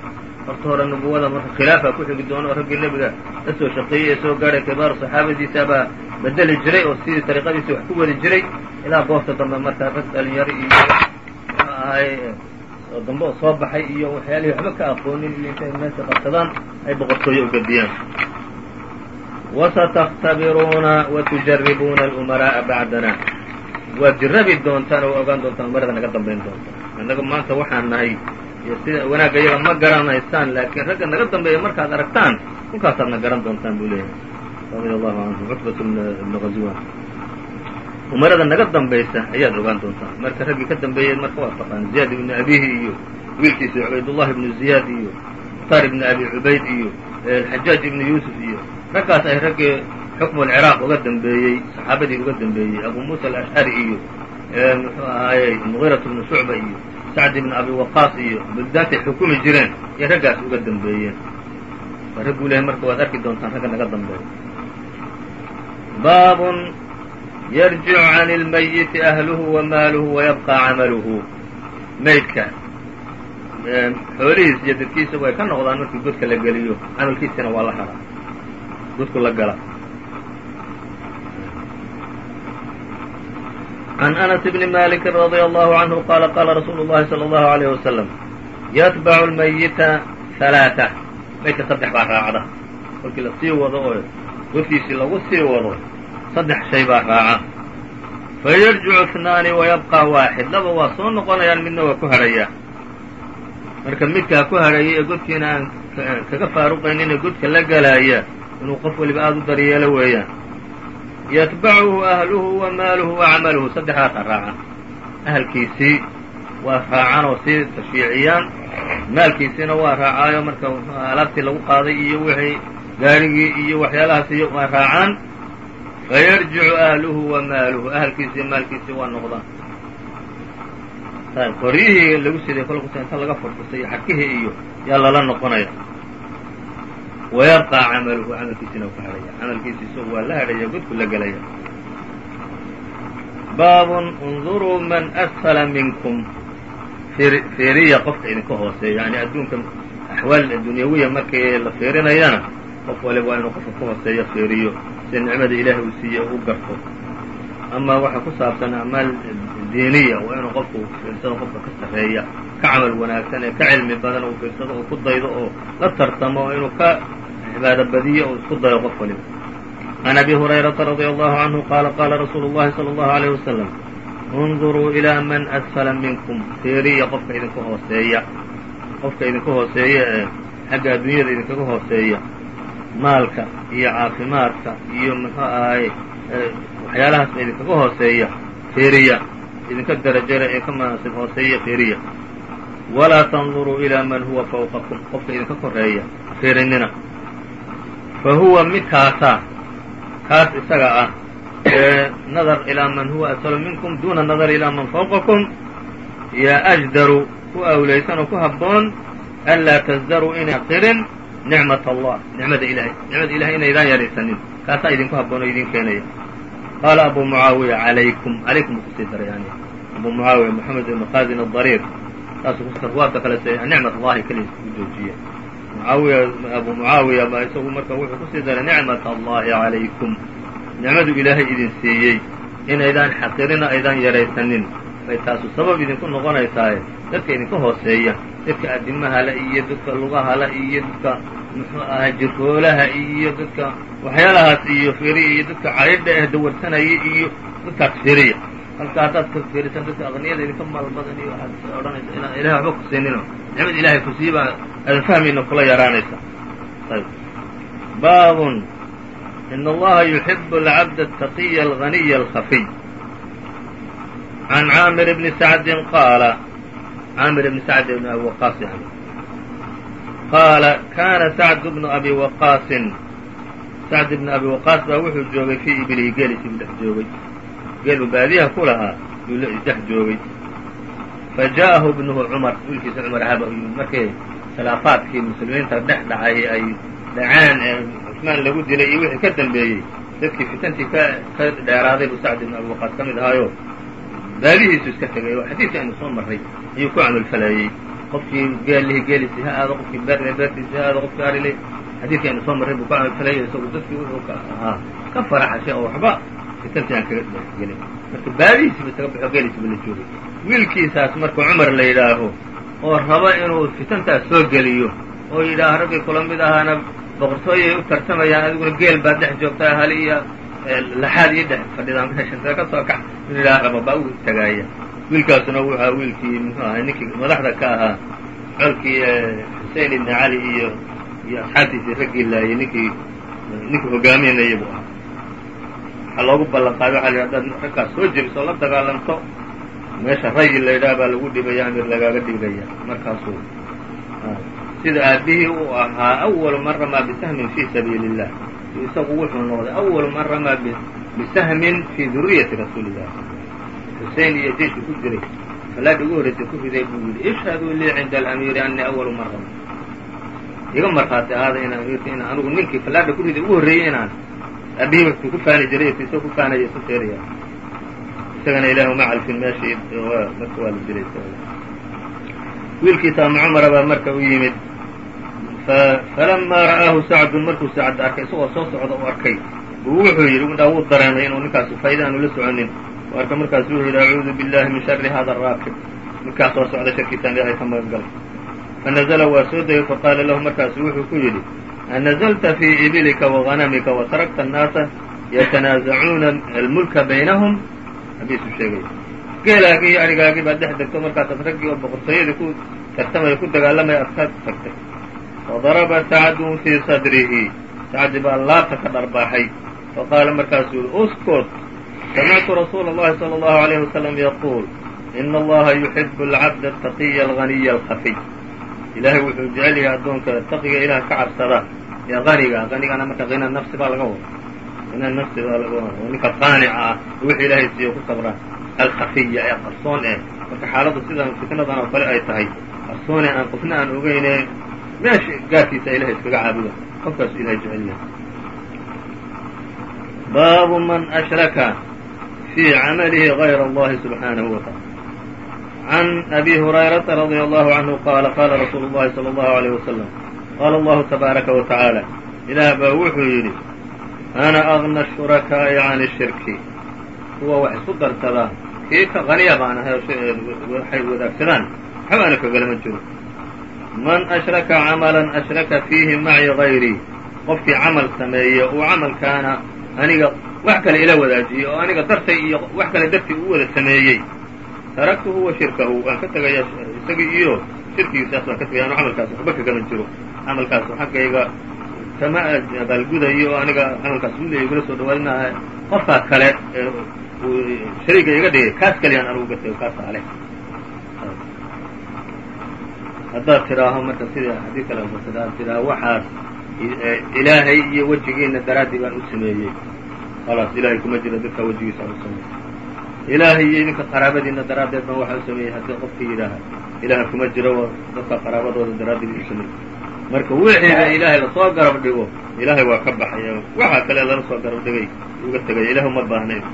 Horta hore nubuwada marka khilaafa ku xigi doono oo raggii nebiga ka soo shaqeeyey ee soo gaadhay kibaaru saxaabadiisa baa bedeli jiray oo sidii dariiqadiisa wax ku wadi jiray. Ilaa goobta dambe markaa rag dhalinyaro iyo ahay oo dambe oo soo baxay iyo waxyaalihii waxba ka aqoonin iyo intay meesha qabsadaan ay boqortooyo u gediyan wasatktabiruuna watujaribuuna alumaraaa bacdana waad jirabi doontaan oo ogaan doontaan umarada naga dambayn doontaan annaga maanta waxaan nahay iyo sida wanaagga iyaga ma garanaysaan laakiin ragga naga dambeeya markaad aragtaan kolkaasaadna garan doontaan buu leeyahay. Radi allahu canhu cutbat ibn qaziwan umarada naga dambaysa ayaad ogaan doontaan marka raggii ka dambeeyey marka waa taqaan ziyaad ibnu abihi iyo. Wiilkiisa cubaydullahi ibnu ziyaad iyo. Mukhtaar ibnu abi cubayd iyo. Xajaaj ibnu yuusuf iyo. Raggaas ay raggii xukmu lciraaq uga dambeeyey saxaabadii uga dambeeyey abu muusa alashcari iyo. Muxuu ahaayey mugiirat bnu shucba iyo. Sacd ibn abi waqaas iyo. Buldaantay xukumi jireen iyo raggaas uga dambeeyeen waa ragguu lehay marka waad arki doontaan ragga naga dambeeya baabun yarjicu can اlmayiti ahluhu wa maaluhu wayabqa camaluhu maydka xoolihiis iyo dadkiisa way ka noqdaan markii godka la geliyo camalkiisina waa la haraa godku la gala عن أنس بن مالك رضي الله عنه قال قال رsuuل اللhi صلى الله عليه وسلم يتبع الميت ثaلاثة maydka saddex baa raacda kolkii la sii wado oo godkiisii lagu sii wado saddex shay baa raaca fayarjicu اثناani وayabقى waaxid laba waa soo noqonayaan midna waa ku hadhayaa marka midkaa ku hadhaya ee godkiina aan kaga faaruqaynin ee godka la galaaya inuu qof weliba aada u daryeelo weeyaan yatbacuhu ahluhu wa maaluhu wa camaluhu saddexdaasa raaca ahalkiisii waa raacaan oo sii tashyiiciyaan maalkiisiina waa raacaayo marka alaabtii lagu qaaday iyo wixii gaarigii iyo waxyaalahaas iyo waa raacaan fayarjicu ahluhu wa maaluhu ahalkiisii maalkiisii waa noqdaan qoryihii lagu siday kolkusa inta laga furfusay xakihii iyo yaa lala noqonaya wayabqى camaluhu camalkiisina ku hadhaya camalkiisi isagu waa la hadhaya godku la gelaya baabun اnduruu man asfala minkum fiiriya qofka idinka hooseeya yani adduunka axwaal dunyawiya markii la fiirinayana qof waliba waa inuu qofka ka hooseeyo fiiriyo sida nicmada ilaahay uu siiye u garto. Ama waxa ku saabsan acmaal diiniya waa inuu qofku fiirsado qofka ka sarreeya ka camal wanaagsan ee ka cilmi badan uu fiirsado oo ku daydo oo la tartamo oo inuu ka cibaado badiyo oo isku dayo qof waliba. Can abi hurayrata radia allahu canhu qaala qaala rasuulu llahi sala allahu alayh wasalam اnduruu ilaa man asfala minkum. Fiiriya qofka idinka hooseeya qofka idinka hooseeya ee xagga adduunyada idinkaga hooseeya maalka iyo caafimaadka iyo muxuu ahay waxyaalahaasba idinkaga hooseeya fiiriya. Idinka darajada ee ka manaasib hooseeya fiiriya. Walaa tanduruu ilaa man huwa fawqakum. Qofka idinka koreeya fiirinina fa huwa midkaasaa kaas isaga ah ee nadar ilaa man huwa asfalu minkum duuna nadar ilaa man fawqakum. Yaa ajdaru ku awlaysan oo ku habboon an laa tasdaruu inay qirin nicmat allah nicmada ilahay nicmada ilahay inaydaan yaraysanin kaasaa idinku habboon oo idin keenaya. Qaala abu mucaawiya calaykum. Calaykum u ku sii daray yani. Abu mucaawiya moxamed ibn khazin adariir saasuu ku ruwaadka kale se nicmat allahi keliya u joojiye mucaawiya abu mucaawiya baa isagu marka wuxuu ku sii daray nicmat allahi calaykum. Nicmadu ilaahay idin siiyey inaydaan xaqirina aydaan yaraysanin bay taasu sabab idinku noqonaysaaye dadka idinka hooseeya dadka addimahala iyo dadka lugahala iyo dadka muxuu ahay jiroolaha iyo dadka waxyaalahaas iyo firiya iyo dadka caydha eh dawarsanaya iyo dadkaas firiya halka haddaad ka fiirisan dadka aqniyada idinka maal badan iyo waxaad odhanaysa inaan ilahay waxba ku siinino nicmad ilaahay ku siiba aadan fahmayna kula yaraanaysa. Ayb baabun. In allaha yuxibu alcabd altaqiya alganiya alkhafiy. Can caamir bni sacdin qaala caamir bni sacd bni abi waqaas yani qaala kana sacd bnu abi waqaasin sacd bni abi waqaas baa wuxuu joogay fii iblihi geeliisii buu dhex joogay geelu baadiyaha ku lahaa yuu dhex joogay fa ja'ahu bnuhu cumar wiilkiisa cumar ahaba u yimid markii khilaafaadkii muslimiinta dhex dhacay ay dhaceen ee cusmaan lagu dilay iyo wixii ka dambeeyey dadkii fitantii ka dheeraaday buu sacd ibn abi waqaas ka mid ahaayo baadihiisu iska tegay oo xadiidka aynu soo marray ayuu ku camalfalayey qofkii geelihi geelisi ha aado qofkii beerle beertiisi ha aado qofkii arile xadiidkii aynu soo marray buu ka falaya isagu dadkii wuxuu ka ahaa. Ka faraxashay oo waxba fitantii aan kaga dhexgelin marka baadihiisiba isaga baxo geelisiba la joogay. Wiilkiisaas marka cumar la yidhaaho oo raba inuu fitantaas soo geliyo oo yidhaaho raggii kula mid ahaana boqortooyay u tartamayaan adiguna geel baad dhex joogtaa hali iyo laxaad ii dhex fadhidaan meesha ka soo kax in yidhaha raba baa u tagaaya wiilkaasuna wuxuu ahaa wiilkii muxuu ahay ninkii madaxda ka ahaa. Colkii xusein ibni cali iyo iyo asxaabtiisii raggii laayay ninkii ninkii hogaaminayay buu ahaa. Waxaa loogu ballan qaaday waxa la hadaad ragkaas soo jebiso la dagaalanto meesha rayi la yidhaha baa lagu dhibaya amir lagaaga dhigaya markaasuu sida aabihii uu ahaa awalu man ramaa bisahmin fii sabiili illah isagu wuxuu noqday awalu man ramaa bisahmin fii duriyati rasuuli illah xusein iyo jeiشka ku jiray salaadii ugu horraysay ku riday buu yidhi ishhaduu lii cinda alamiiri anii awalu man iga markhaati ahaada inaan amiirka in anugu ninkii fallaadha ku riday ugu horreeyey inaan aabihii tu ku faani jiray isagoo ku faanaya isu sheeraya isagana ilaah uma calfin meeshii marka waa la dilay wiilkiisa ama cumara baa marka u yimid falamaa ra'aahu sacdun markuu sacd arkay isagoo soo socda u arkay buu wuxuu yidhi dhaa wuu dareemay inuu ninkaasu fayda aanu la soconin marka markaasu wuxuu yidhi acuudu billahi min shari hada araakib ninkaas soo socda sharkiisaan ilaahay ka magan galay. Fanazla waa soo degay faqaala lahu markaasu wuxuu ku yidhi anazlta fii ibilika waganamika watarakta annaasa yatanaazacuuna almulka baynahum. Abiisu sheegay. Geelaagii iyo arigaagii baad dhex degto markaasaad raggii oo boqortooyadii ku tartamaya ku dagaalamaya aad ka tagtay fadaraba sacdun fii sadrihi sacdi baa laabta ka dharbaaxay faqaala markaasuu yihi uskut samictu rasuula اllahi salى اllahu عalayh wasalam yaquul ina allaha yuxibu alcabda ataqiya alganiya alkhafiy ilaahay wuxuu jecel yahay addoonka taqiga ilaah ka cabsada ee qaniga qanigana marka hina nafsi baa laga wada hina nafsi baa laga wada oo ninka qaanica ah wixii ilaahay siiyo ku sabra alkhafiya ee qarsoon eh marka xaaladdu sidan fitnadan oo kale ay tahay qarsoone aan qofna aan ogeyne meesha gaarkiisa ilahay iskaga caabuda qofkaasu ilahay jecel yahay baabu man ashraka fii camalihi غayra allahi subxaanahu wa taala can abi hurayrata radia allahu canhu qaala qaala rasuulu اllahi salى allahu عalيyh wasalam qaala allahu tabaaraka wa tacaala ilaah baa wuxuu yidhi ana agna shurakaa'i can shirki kuwa wax isku darsadaa kii ka qaniya baan ahay waxay wadaagsadaan waxba ana kagalama jiro man ashraka camalan ashraka fiihi maci gayrii qofkii camal sameeye uu camalkaana aniga wax kale ila wadaajiyey oo aniga dartay iyo wax kale dartii uu wada sameeyey. Taraktuhu wa shirkahu waan ka tegaya isagii iyo shirkigiisaas ka tegaya anu camalkaas waxba kagama jiro. Camalkaasu xaggayga kama abaalgudayo oo aniga camalkaas wiliya igula soo dhawaad maaha qofkaa kale shariiga iga dhigay kaas kaliyaan anugu ga tego kaasa ale haddaad tidhaaho marka sida haddii kale ad tidhaaho waxaas ilaahay iyo wejigiina daraaddii baan u sameeyey. Khalaas ilaahay kuma jiro dadka wejigiisa aan u sameeyey. Ilaahay iyo idinka qaraabadiina daraaddeed baan waxaa u sameeyey haddii qofka yidhaaha ilaaha kuma jiro dadka qaraabadooda daraaddii buu u sameeyey. Marka wixiiba ilaahay la soo garab dhigo ilaahay waa ka baxaya. Waxaa kale lala soo garab dhigay uga tegaya ilah uma baahnayn.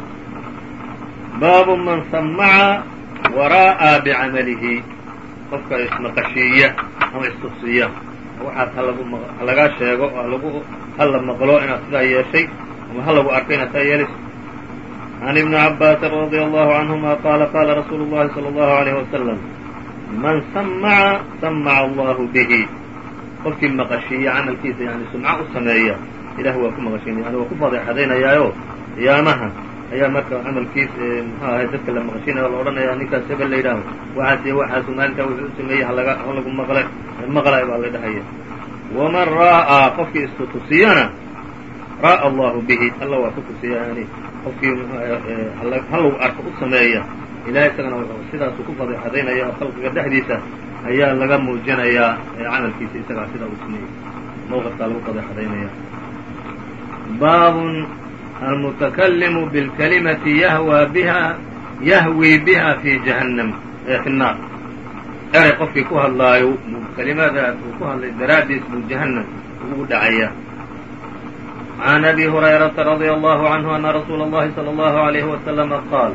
Baabu man samaca waraa'a bicamalihi qofka ismaqashiiya ama istusiya waxaas ha lagaa sheego halagu hala maqlo inaad sidaa yeeshay ama ha lagu arko inaad sidaa yeelayso can ibni cabaasin radia allahu canhuma qaala qaala rasuulu llahi salى allahu alayh wasalam man samaca samaca allahu bihi. Qofkii maqashiiya camalkiisa yani sumco u sameeya ilah waa ku maqashiinaya waa ku fadeexadaynayaayo qiyaamaha ayaa marka camalkiis muxuu ahay dadka la maqashiinaya la odhanaya ninkaas hebel la yidhaaho waxaas iyo waxaasu maalintaa wuxuu sameeyey halaga halagu maqla maqlay baa la dhahaya waman ra'aa qofkii istutusiyana ra'a allahu bihi alla waa ku tusiya yani qofkii ha lagu arko u sameeya. Ilahay isagana sidaasu ku fadeexadaynaya oo khalqiga dhexdiisa ayaa laga muujinayaa camalkiisa isagaa sidaa u sameeyey. Mawqafkaa lagu fadeexadaynaya baabun almutakalimu bilkalimati yahwa biha yahwi biha fi jahannam ee fi nnaar eray qofkii ku hadlaayo kelimadaas uu ku hadlay daraaddiis buu jahannam ugu dhacaya can abi hurayrata radia allahu canhu ana rasuula اllahi salى allahu alayhi wasalama qaal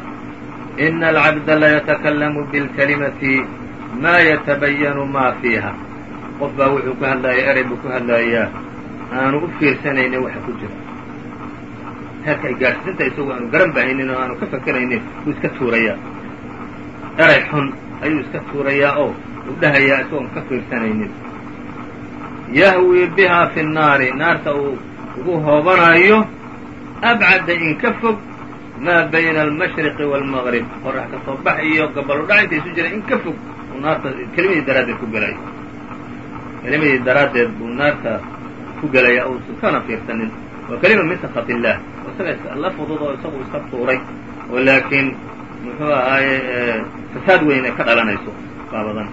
ina alcabda layatakallamu bilkalimati maa yatabayanu maa fiiha qof baa wuxuu ku hadlaaya erey buu ku hadlaayaa aanu u fiirsanaynin waxa ku jira heerka ay gaadhsiinta isagoo aanu garan bahaynin oo aanu ka fakeraynin buu iska tuurayaa. Erey xun ayuu iska tuurayaa oo u dhahayaa isagoon ka fiirsanaynin. Yahwii bihaa fi nnaari naarta uu ugu hoobanayo abcada in ka fog maa bayna almashriqi waalmaqrib qorax ka soo bax iyo gabalo dhac inta isu jira in ka fog uu naarta kelimadii daraaddeed ku gelayo kelimadii daraaddeed buu naarta ku gelaya uusan kana fiirsanin waa kelima min illaah oo isaga fudud oo isagu iska tuuray oo laakiin muxuu ahaaye fasaad weyn ay ka dhalanayso baa badan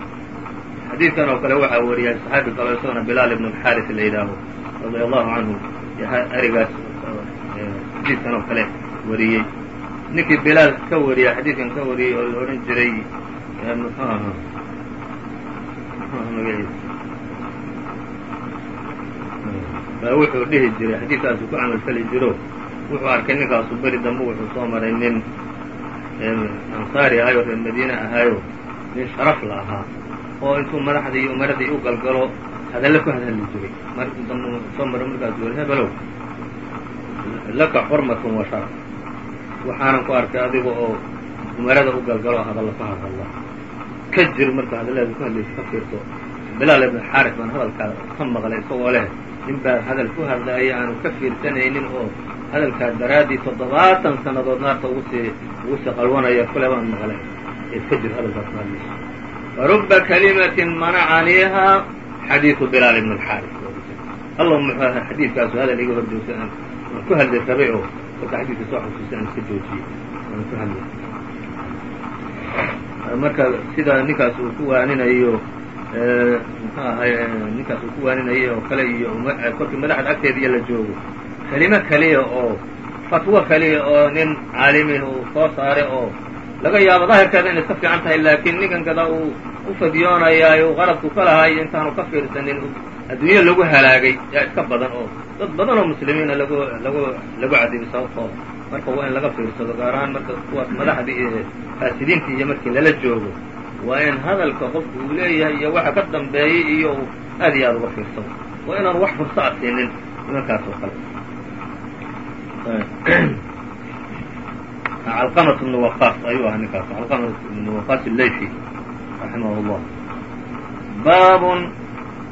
xadiidkan oo kale waxaa wariyay saxaabi kaloo isagona bilaal ibn alxaaris la yidhaaho radia allahu canhu erigaas xadiidkan oo kale wariyey ninkii bilaal ka wariya xadiidkan ka wariyey oo la odhan jiray muxuu aha baa wuxuu dhihi jiray xadiidkaasu ku camalfali jiro. Wuxuu arkay ninkaasu beri dambe wuxuu soo maray nin ansaari ahaayo reer madiine ahaayo. Nin sharaf la ahaa oo intuu madaxdii iyo umaradii u galgalo hadallo ku hadhadli jiray. Mar dambe soo maro markaasu wari hebelow laka xurmatun wa sharaf. Waxaanan ku arkay adiga oo umarada u galgalo hadallo ku hadhadla ka jir marka hadallaada ku hadlaysa ka fiirto. Bilaal ibn xaaris baan hadalkaa ka maqlay isagoo leh nin baa hadal ku hadlaaya aanu ka fiirsanaynin oo hadalkaa daraaddii toddobaatan sannadood naarta ugu sii ugu sii qalwanaya kule baan maqlay. Ee ka jir hadalkaa ku hadlaysa faruba kalimatin manacaniiha xadiidu bilaal ibn alxaaris. Allah muxuu ahaa xadiidkaasu hadal iga hor joogsa aan ku hadli rabay oo kolka xadiidka soo xusuusa aan iska joojiyey. Aan ku hadlay. Marka sida ninkaas uu ku waaninayo muxuu ahay ninkaas uu ku waaninayay oo kale iyo kolkii madaxda agteeda iyo la joogo. Kelimo keliya oo fatwo keliya oo nin caalimin uu soo saaray oo laga yaabo daahirkeeda inay iska fiican tahay laakiin ninkan kada uu u fadyoonayaayo qaradku ka lahayo intaanu ka fiirsanin adduunyo lagu halaagay yaa iska badan oo dad badan oo muslimiina lagu lagu lagu cadibay sababtoo marka waa in laga fiirsado gaar ahaan marka kuwaas madaxdii iyo faasidiintii iyo markii lala joogo waa in hadalka qofku uu leeyahay iyo waxa ka dambeeyey iyo uu aad iyo aada uga fiirsado waa inaanu wax furso a siinin nimankaas kale. Calqamat bnu waqaas ayuu ahaa ninkaas. Calqamat bnu waqaas allayfi raximah llah baabun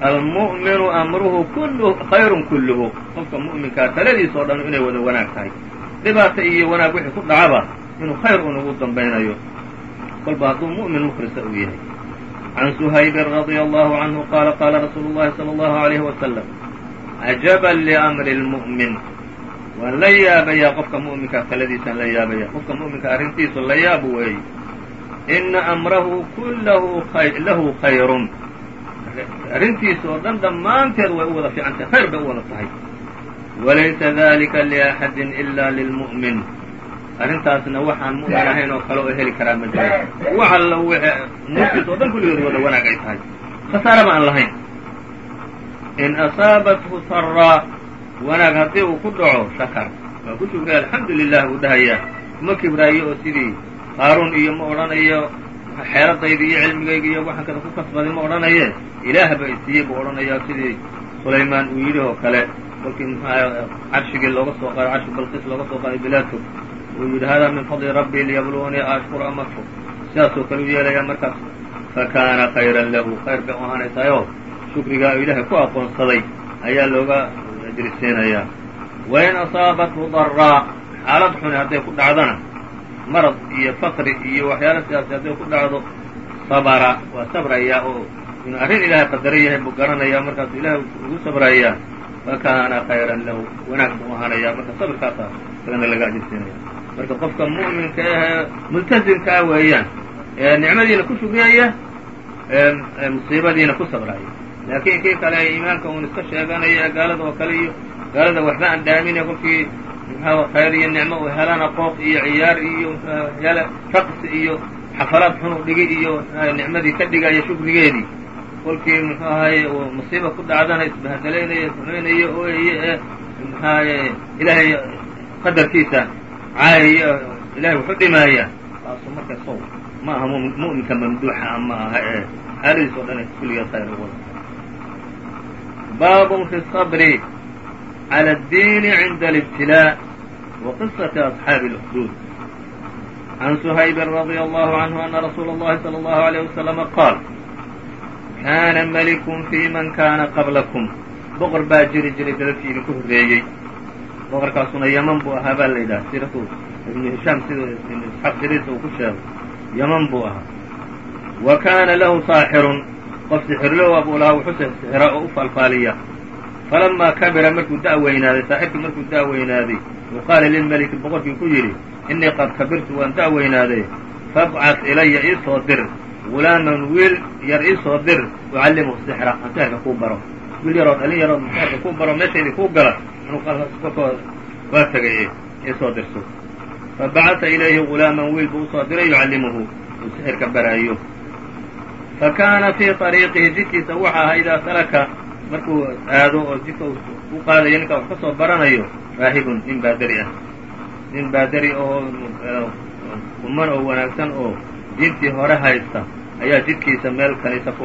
almu'minu amruhu kullu khayrun kulluhu. Qofka mu'minkaa taladiisa oo dhan inay wada wanaag tahay. Dhibaata iyo wanaag wixii ku dhacaba inuu khayr un ugu dambaynayo kolba hadduu mu'min mukhlisa uu yahay can suhaybin radia allahu canhu qaala qaala rasuulu llahi sala allahu alayhi wasalam cajaban liamri lmu'min waan la yaabayaa qofka mu'minkaa taladiisaan la yaabaya qofka mu'minka arrintiisu la yaab weey ina amrahu kullahu lahu khayrun arrintiisa oo dhan dhammaanteed way u wada fiican tahay khayr bay u wada tahay walaysa dalika liaxadin ila lilmu'min arrintaasna waxaan mu'min ahayn oo kale oo heli karaa ma jiro. Wax alla nuurtiisa oo dhan kulligeed wada wanaag ay tahay. Khasaaraba aan lahayn. In asaabathu saraa wanaag haddii uu ku dhaco shakar. Waa ku shugray alxamdu lilah buu dhahayaa. Kuma kibraayo oo sidii qaaruun iyo ma odhanayo xeeladayda iyo cilmigayga iyo waxaan kada ku kasbaday ma odhanaye. Ilaah ba isiiyey buu odhanayaa sidii sulaymaan uu yidhi oo kale. Kolkii muxuaha carshigii looga soo qaaday carshi balqis looga soo qaaday bilaadko uu yidhi hada min fadli rabbii liyabluغnii ashkur am akfur sidaasoo kale u yeelayaa markaas fakaana khayran lahu. Khayr bay u ahaanaysaayo shukrigaa ilaahay ku aqoonsaday ayaa looga ajrisiinayaa wain asaabathu daraa xaalad xuni hadday ku dhacdana marad iyo fakri iyo waxyaala sidaas hadday ku dhacdo sabra waa sabrayaa oo inuu arrin ilaahay qadaro yahay buu garanayaa markaasuu ilaahay ugu sabrayaa fakaana khayran lahu. Wanaag buu ahaanayaa marka sabirkaasa isagana laga ajirsiinaya marka qofka mu'minka ahee multazimkaa weeyaan ee nicmadiina ku shugriyaya ee musiibadiina ku sabraya laakiin kii kale iimaanka uun iska sheeganaya ee gaalada oo kale iyo gaalada waxba aan dhaaminaya kolkii muxua khayr iyo nicmo uu helana qooq iyo ciyaar iyo waxyaale raqsi iyo xafalaad xun u dhigi iyo nicmadii ka dhigaya shukrigeedii kolkii muxuu ahaye musiiba ku dhacdana isbahadalaynaya samaynayo ooye ee muxuahaye ilaahay qadarkiisa ilahay wuxu dhimaaya taasuu marka sow ma aha mu'minka mamduuxa a ma aha ee xaaladiis oo dhan kulligeed khayr ugu wada baabun fi الصbri عlى الdiin عinda اlاbtilاء wa qiصaةi أصxaabi الأخduud عن سhayb رضي الله عنه أن رsuul الlahi صلى الله عليه وسلم qاal kana mلك في man kana qبلكم boqor baa jiri jiray dadadkii idinku horreeyey boqorkaasuna yman buu ahaa baa la yidhaha siratu ibnu hishaam sida ibnu isxaaq siriisa uu ku sheego yman buu ahaa. Wa kana lahu saaxirun qof sixirlowa buu lahaa wuxuu sixira oo u faalfaaliya falamaa kabira markuu da' weynaaday saaxirkii markuu da' weynaaday uu qaala lilmeliki boqorkii ku yidhi innii qad kabirtu waan da' weynaaday. Fabcad ilaya ii soo dir. Gulaaman wiil yar ii soo dir. Ucallimuhu sixra aan sixirka kuu baro. Wiil yaroo dhalin yarood sixirka kuu baro meeshaydii kuu gala waa tegay ii soo dirso fabacata ilayhi gulaaman wiil buu u soo diray yucallimuhu uu sixirka baraayo. Fa kaana fii طariiqihi jidkiisa waxa ahaa idaa salaka markuu aado oo jidka u qaadayo ninkaa wax ka soo baranayo raahibun nin baaderi ah. Nin baaderi oo kuman oo wanaagsan oo diintii hore haysta ayaa jidkiisa meel kaniisa ku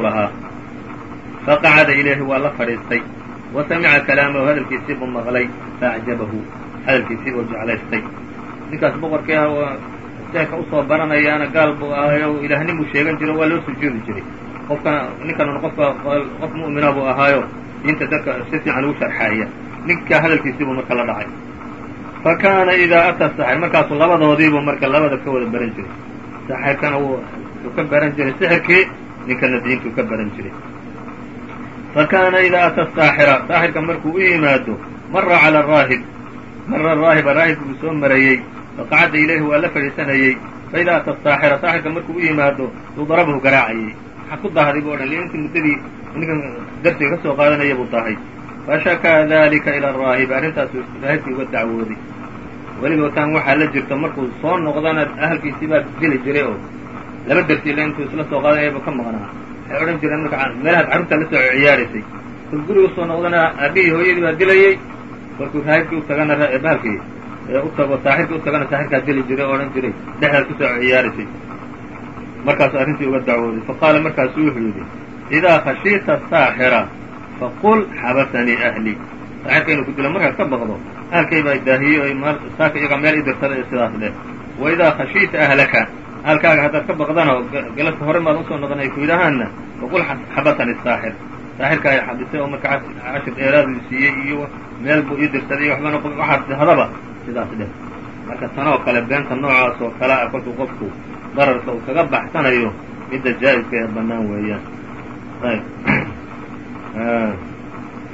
faqacada ilayhi waa la fadhiistay wa samica kalaamahu hadalkiisii buu maqlay faacjabahu hadalkiisii buu jeclaystay. Ninkaas boqorkii ah oo seerka u soo baranayaana gaal buu ahay oo ilaahnimu sheegan jiro waa loo sujuudi jiray. Qofkana ninkanuna qofka qof mu'mina buu ahaayo diinta dadka si fiican ugu sharxaaya. Ninkaa hadalkiisii buu marka la dhacay. Fa kaana idaa ataa saxir markaasuu labadoodiibuu marka labada ka wada baran jiray. Saxirkana wuxuu ka baran jiray sixirkii ninkana diintuu ka baran jiray fa kaana idaa ata saaxira saaxirka markuu u yimaado mara cala raahib. Mara raahiba raahibka uu soo marayey. Faqacada ilayhi waa la fadhiisanayey. Faidaa ata saaxira saaxirka markuu u yimaado uu darabahu garaacayey. Maxaa ku dahday bu odhan intii muddadii ninkan darsiga ka soo qaadanaya buu dahay fashakaa dalika ila araahibi arrintaasuu raahibkii uga dacwooday. Weliba taan waxaa la jirta markuu soo noqdana ahalkiisii baa dili jiray oo laba darsi ila intuu isla soo qaadanayaba ka maqnaa waxay odhan jireen marka meelahaad carruurtaa la soo ciyaaraysay. Kol guriga u soo noqdana aabihii hooyadii baa dilayey markuu raahibkii u bahalkii u saaxirkii u saaxirkaa dili jiray odhan jiray. Dhexdaad ku soo ciyaaraysay. Markaasuu arrintii uga dacwooday. Faqaala markaasuu wuxuu yidhi idaa khashiita saaxira faqul xabasanii ahlii saaxirka inuu ku dilo markaad ka baqdo ahalkay baa daahiyey oo saaka iyagaa meel i iyo sidaas leh. Wa khashiita ahlaka ahalkaaga haddaad ka baqdana oo galasta hore maad u soo noqon ay ku yidhaahaanna faqul xabasanii saaxir saaxirka ay xabisay oo marka cashir dheeraadu siiyey iyo meel buu ii dirsaday iyo waxbana waxaas dhahdaba sidaas dheh. Marka tanoo kale beenta noocaas oo kale ah kolkuu qofku dararka uu kaga baxsanayo midda jaa-iska ee bannaan weeyaan. Ayb.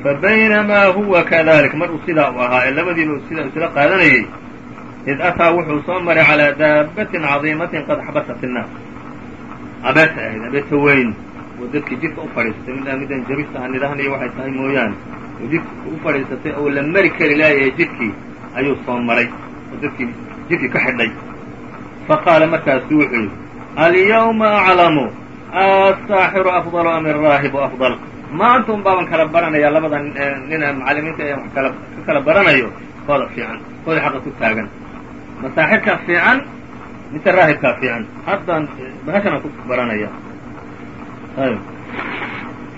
Fabaynamaa huwa kadalik maruu sidaa u ahaa ee labadiiba sidaa isla qaadanayey id ataa wuxuu soo maray calىa daabatin cadiimatin qad xabasat الnaas abeeta ahayd abeeta weyn oo dadkii jidka u fadhiistay midaan midaan jabista aan idhahnayo waxay tahay mooyaane oo jidka u fadhiisatay oo la mari kari laayahay jidkii ayuu soo maray oo dadkii jidkii ka xidhay faqaala markaasu wuxuu yidhi alyawma aclamu asaaxiru afضalu am iraahibu afضal maanta un baaban kala baranayaa labada nina macallimiinta ee wax kala ka kala baranayo kooda fiican kooda xaqa ku taagan masaaxirkaa fiican mise raahibkaa fiican haddaan bahashana ku baranaya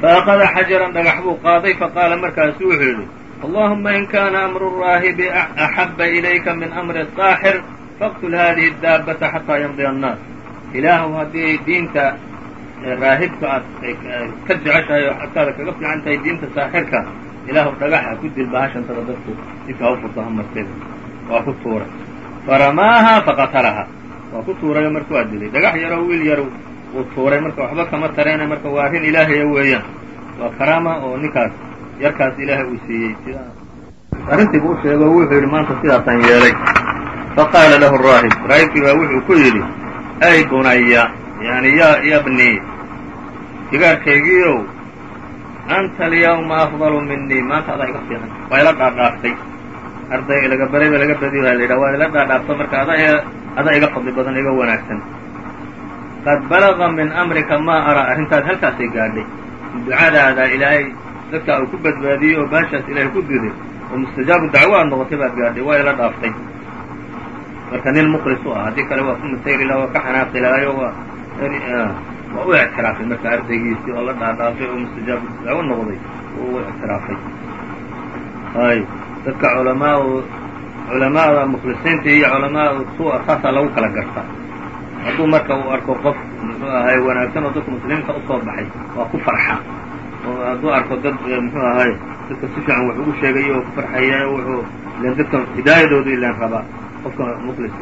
faأkhada xajaran dhagax buu qaaday faqaala markaasu wuxuu yidhi allahuma in kana amru raahibi axaba ilayka min amri الsaaxir faqtul hadihi daabata xataa yamdiya الnaas ilaahu haddii diinta raahibka aad ka jeceshahay oo agtaada kaga fiican tahay diinta saaxirka ilaahu dhagaxa ku dil bahashantada dadku jidka ha u furto ha marteeda waa ku tuuray faramaaha faqatalaha waa ku tuurayo marka waa dilay dhagax yaroo wiil yar uu tuuray marka waxba kama tareena marka waa arrin ilaahaya weeyaan waa karaama oo ninkaas yarkaas ilaahay uu siiyey sidaa arrintiibu u sheego wuxuu yidhi maanta sidaasaan yeelay faqaala lahu raahib raahibkii baa wuxuu ku yidhi ay bunaya yani ya yabni digaarkaygiiow anta alyawma afdalu minii maanta adaa iga fiican waa ila dhaadhaaftay arday laga baray ba laga badiyo la yidhaha waa ila dhaadhaafto marka ada adaa iga fadli badan iga wanaagsan. Qad balaga min amrika maa araa arrintaas halkaasay gaadhay. Ducadaada ilaahay dadka uu ku badbaadiyey oo baashaas ilaahay ku diday oo mustajaabu dacwo aad noqotay baad gaadhay waa ila dhaaftay. Marka nin muqlis u ah haddii kale waa ku laha waa ka xanaaqi waa waa u ictiraafay marka ardaygiisii oo la dhaadhaafay oo mustajaab dacwo noqday oo u ictiraafay. Ayb dadka culamaa culamaada mukhlisiinta iyo culamaa suu'a saasaa lagu kala gartaa hadduu marka uu arko qof muxuu ahay wanaagsan oo dadka muslimiinta u soo baxay waa ku farxa. Oo hadduu arko dad muxuu ahay dadka si fiican wax ugu sheegayo oo ku farxaya wuxuu ilan dadka hidaayadoodu ilan rabaa qofka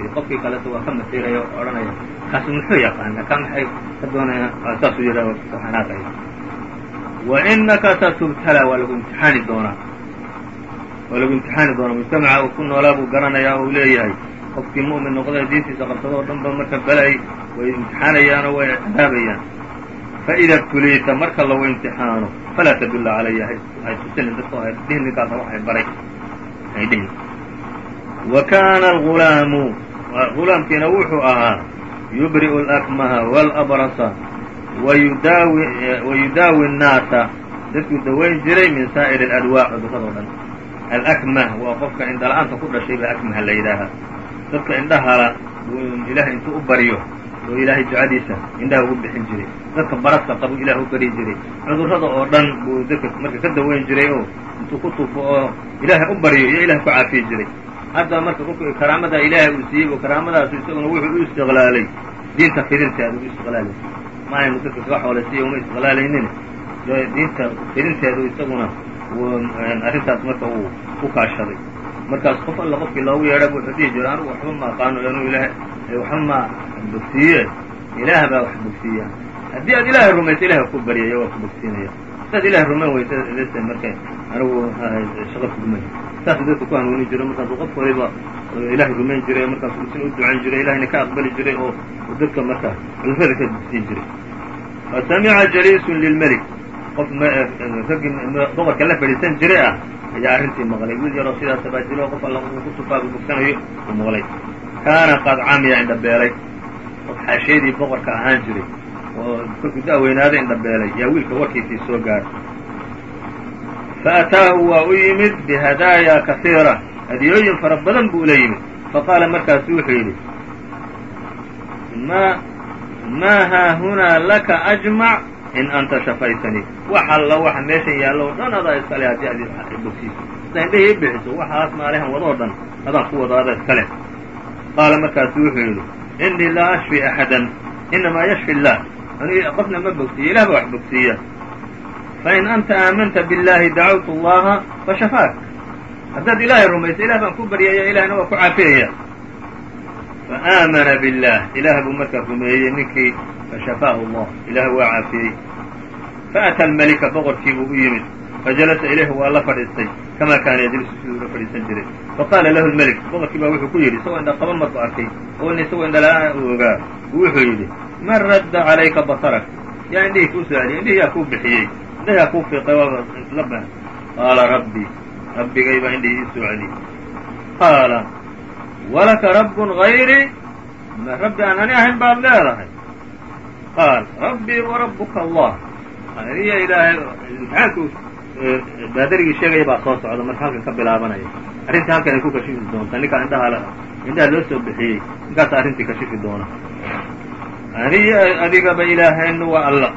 iyo qofkii kaleta waa ka masiiraya oo odhanaya. Kaas muxuu yaqaana ka maxay ka doonaya? Saasuu yidhaha xanaaqaya wa inaka satubtala waa lagu imtixaani doonaa waa lagu imtixaani doonaa mujtamaca uu ku noolaa buu garanayaa uu leeyahay qofkii mu'min noqday diintiisa qabsado oo dhan ba marka balay way imtixaanayaan oo way cadaabayaan faida btuliita marka lagu imtixaano falaa tadulla calaya hay tusinin dadka hay dhihin ninkaasa waxay baray hay dhihin wa kaana algulaamu gulaamkiina wuxuu ahaa yubri'u alakmaha walabrasa wayudaawi الnaasa dadkuu dawayn jiray min saa'ir اladwaa cudurrado dhan alakmah waa qofka indhala-aanta ku dhashay baa akmaha la yidhaahaa dadka indhahala ilahay intuu u baryo oo ilaahay ducadiisa indhaha ugu bixin jiray dadka baraska qabu ilaah u bari jiray cudurrada oo dhan buu dadka marka ka dawayn jiray oo intuu ku tufo oo ilaahay u baryo iyo ilahay ku caafiyi jiray hadda marka kolku karaamadaa ilaahay uu siiyey oo karaamadaas isaguna wuxuu u istiqlaalay diinta fidinteeda u istiqlaalay ma aynu dadka kaga xoolaysiiya uma istiqlaalaynin diinta fidinteedu isaguna arrintaas marka uu ku kaashaday markaas qof alla qofkii loogu yeedha wuxuu dhihi jira anugu waxba ma aqaano inuu ilaah waxba ma bogsiiye ilaah baa wax bogsiiya haddii aad ilaahay rumayso ilahay ku baryaya waa ku bogsiinaya hadaad ilahay rumayn weysa lese marka anigu shaqo kuguma saasuu dadka ku hanuunin jiray markaasuu qof waliba ilaahay rumayn jiray markaasuu isna u ducayn jiray ilahayna ka aqbali jiray oo dadka marka cudurrada ka bogsiin jiray fa samica jaliisun lilmelik qof raggii boqorka la fadhiisan jiray ah ayaa arrintii maqlay. Wiil yaroo sidaas abaajilo qof alla ku tufaagu bogsanayo uu maqlay. Kaana qad camiya indhabeelay qof xaashiyadii boqorka ahaan jiray oo kolkuu da'weynaaday indhabeelay yaa wiilka warkiisii soo gaaray fa ataahu waa u yimid bihadaaya kasiira. Hadiyooyin fara badan buu ula yimid. Faqaala markaasu wuxuu yidhi ma haahunaa laka ajmac in anta shafaytanii wax alla waxa meeshan yaallo o dhan adaa iskale haddii ad bogsiiso haddaa bixiso waxaas maalehan wadoo dhan adaan ku wado ada iskale qaala markaasu wuxuu yidhi innii laa ashfi axadan inamaa yashfi illaah anigu qofna ma bogsiiya ilah baa wax bogsiiya. Fain anta aamanta biاllahi dacawtu allaha fashafaak haddaad ilaahay rumayso ilah baan ku baryaya ilahna waa ku caafiyaya. Faamana biاllah ilaah buu markaa rumeeyey ninkii fashafaahu allah ilaah waa caafiyey faأtى almelika boqorkii buu u yimid fajalasa ilayhi waa la fadhiistay kamaa kaana yajlisu siduu ula fadhiisan jiray faqaala lahu lmelik boqorkii baa wuxuu ku yidhi isagoo indha qaba marku arkay oo in isagoo indhala-aan uu ogaa wuxuu yidhi man radda calayka basarak yaa indhihii kuu soo celiyay indhihii yaa kuu bixiyey indhihii yaa kuu fiiqay waaba la ba qaala rabbii rabbigay baa indhihii ii soo qaala walaka rabbun hayri ma rabbi aan ani ahayn baad leedahay qaal rabbii warabuka allah aniya ilaahay imtixaanku baadarigii sheegaya baa soo socda marka halkan ka bilaabanaya arrintii halkan ay ku kashifi doontaa ninkaa indhaha indhaha loo soo bixiyey ninkaasa arrintii kashifi doona aniya adigaba ilaahaynu waa alla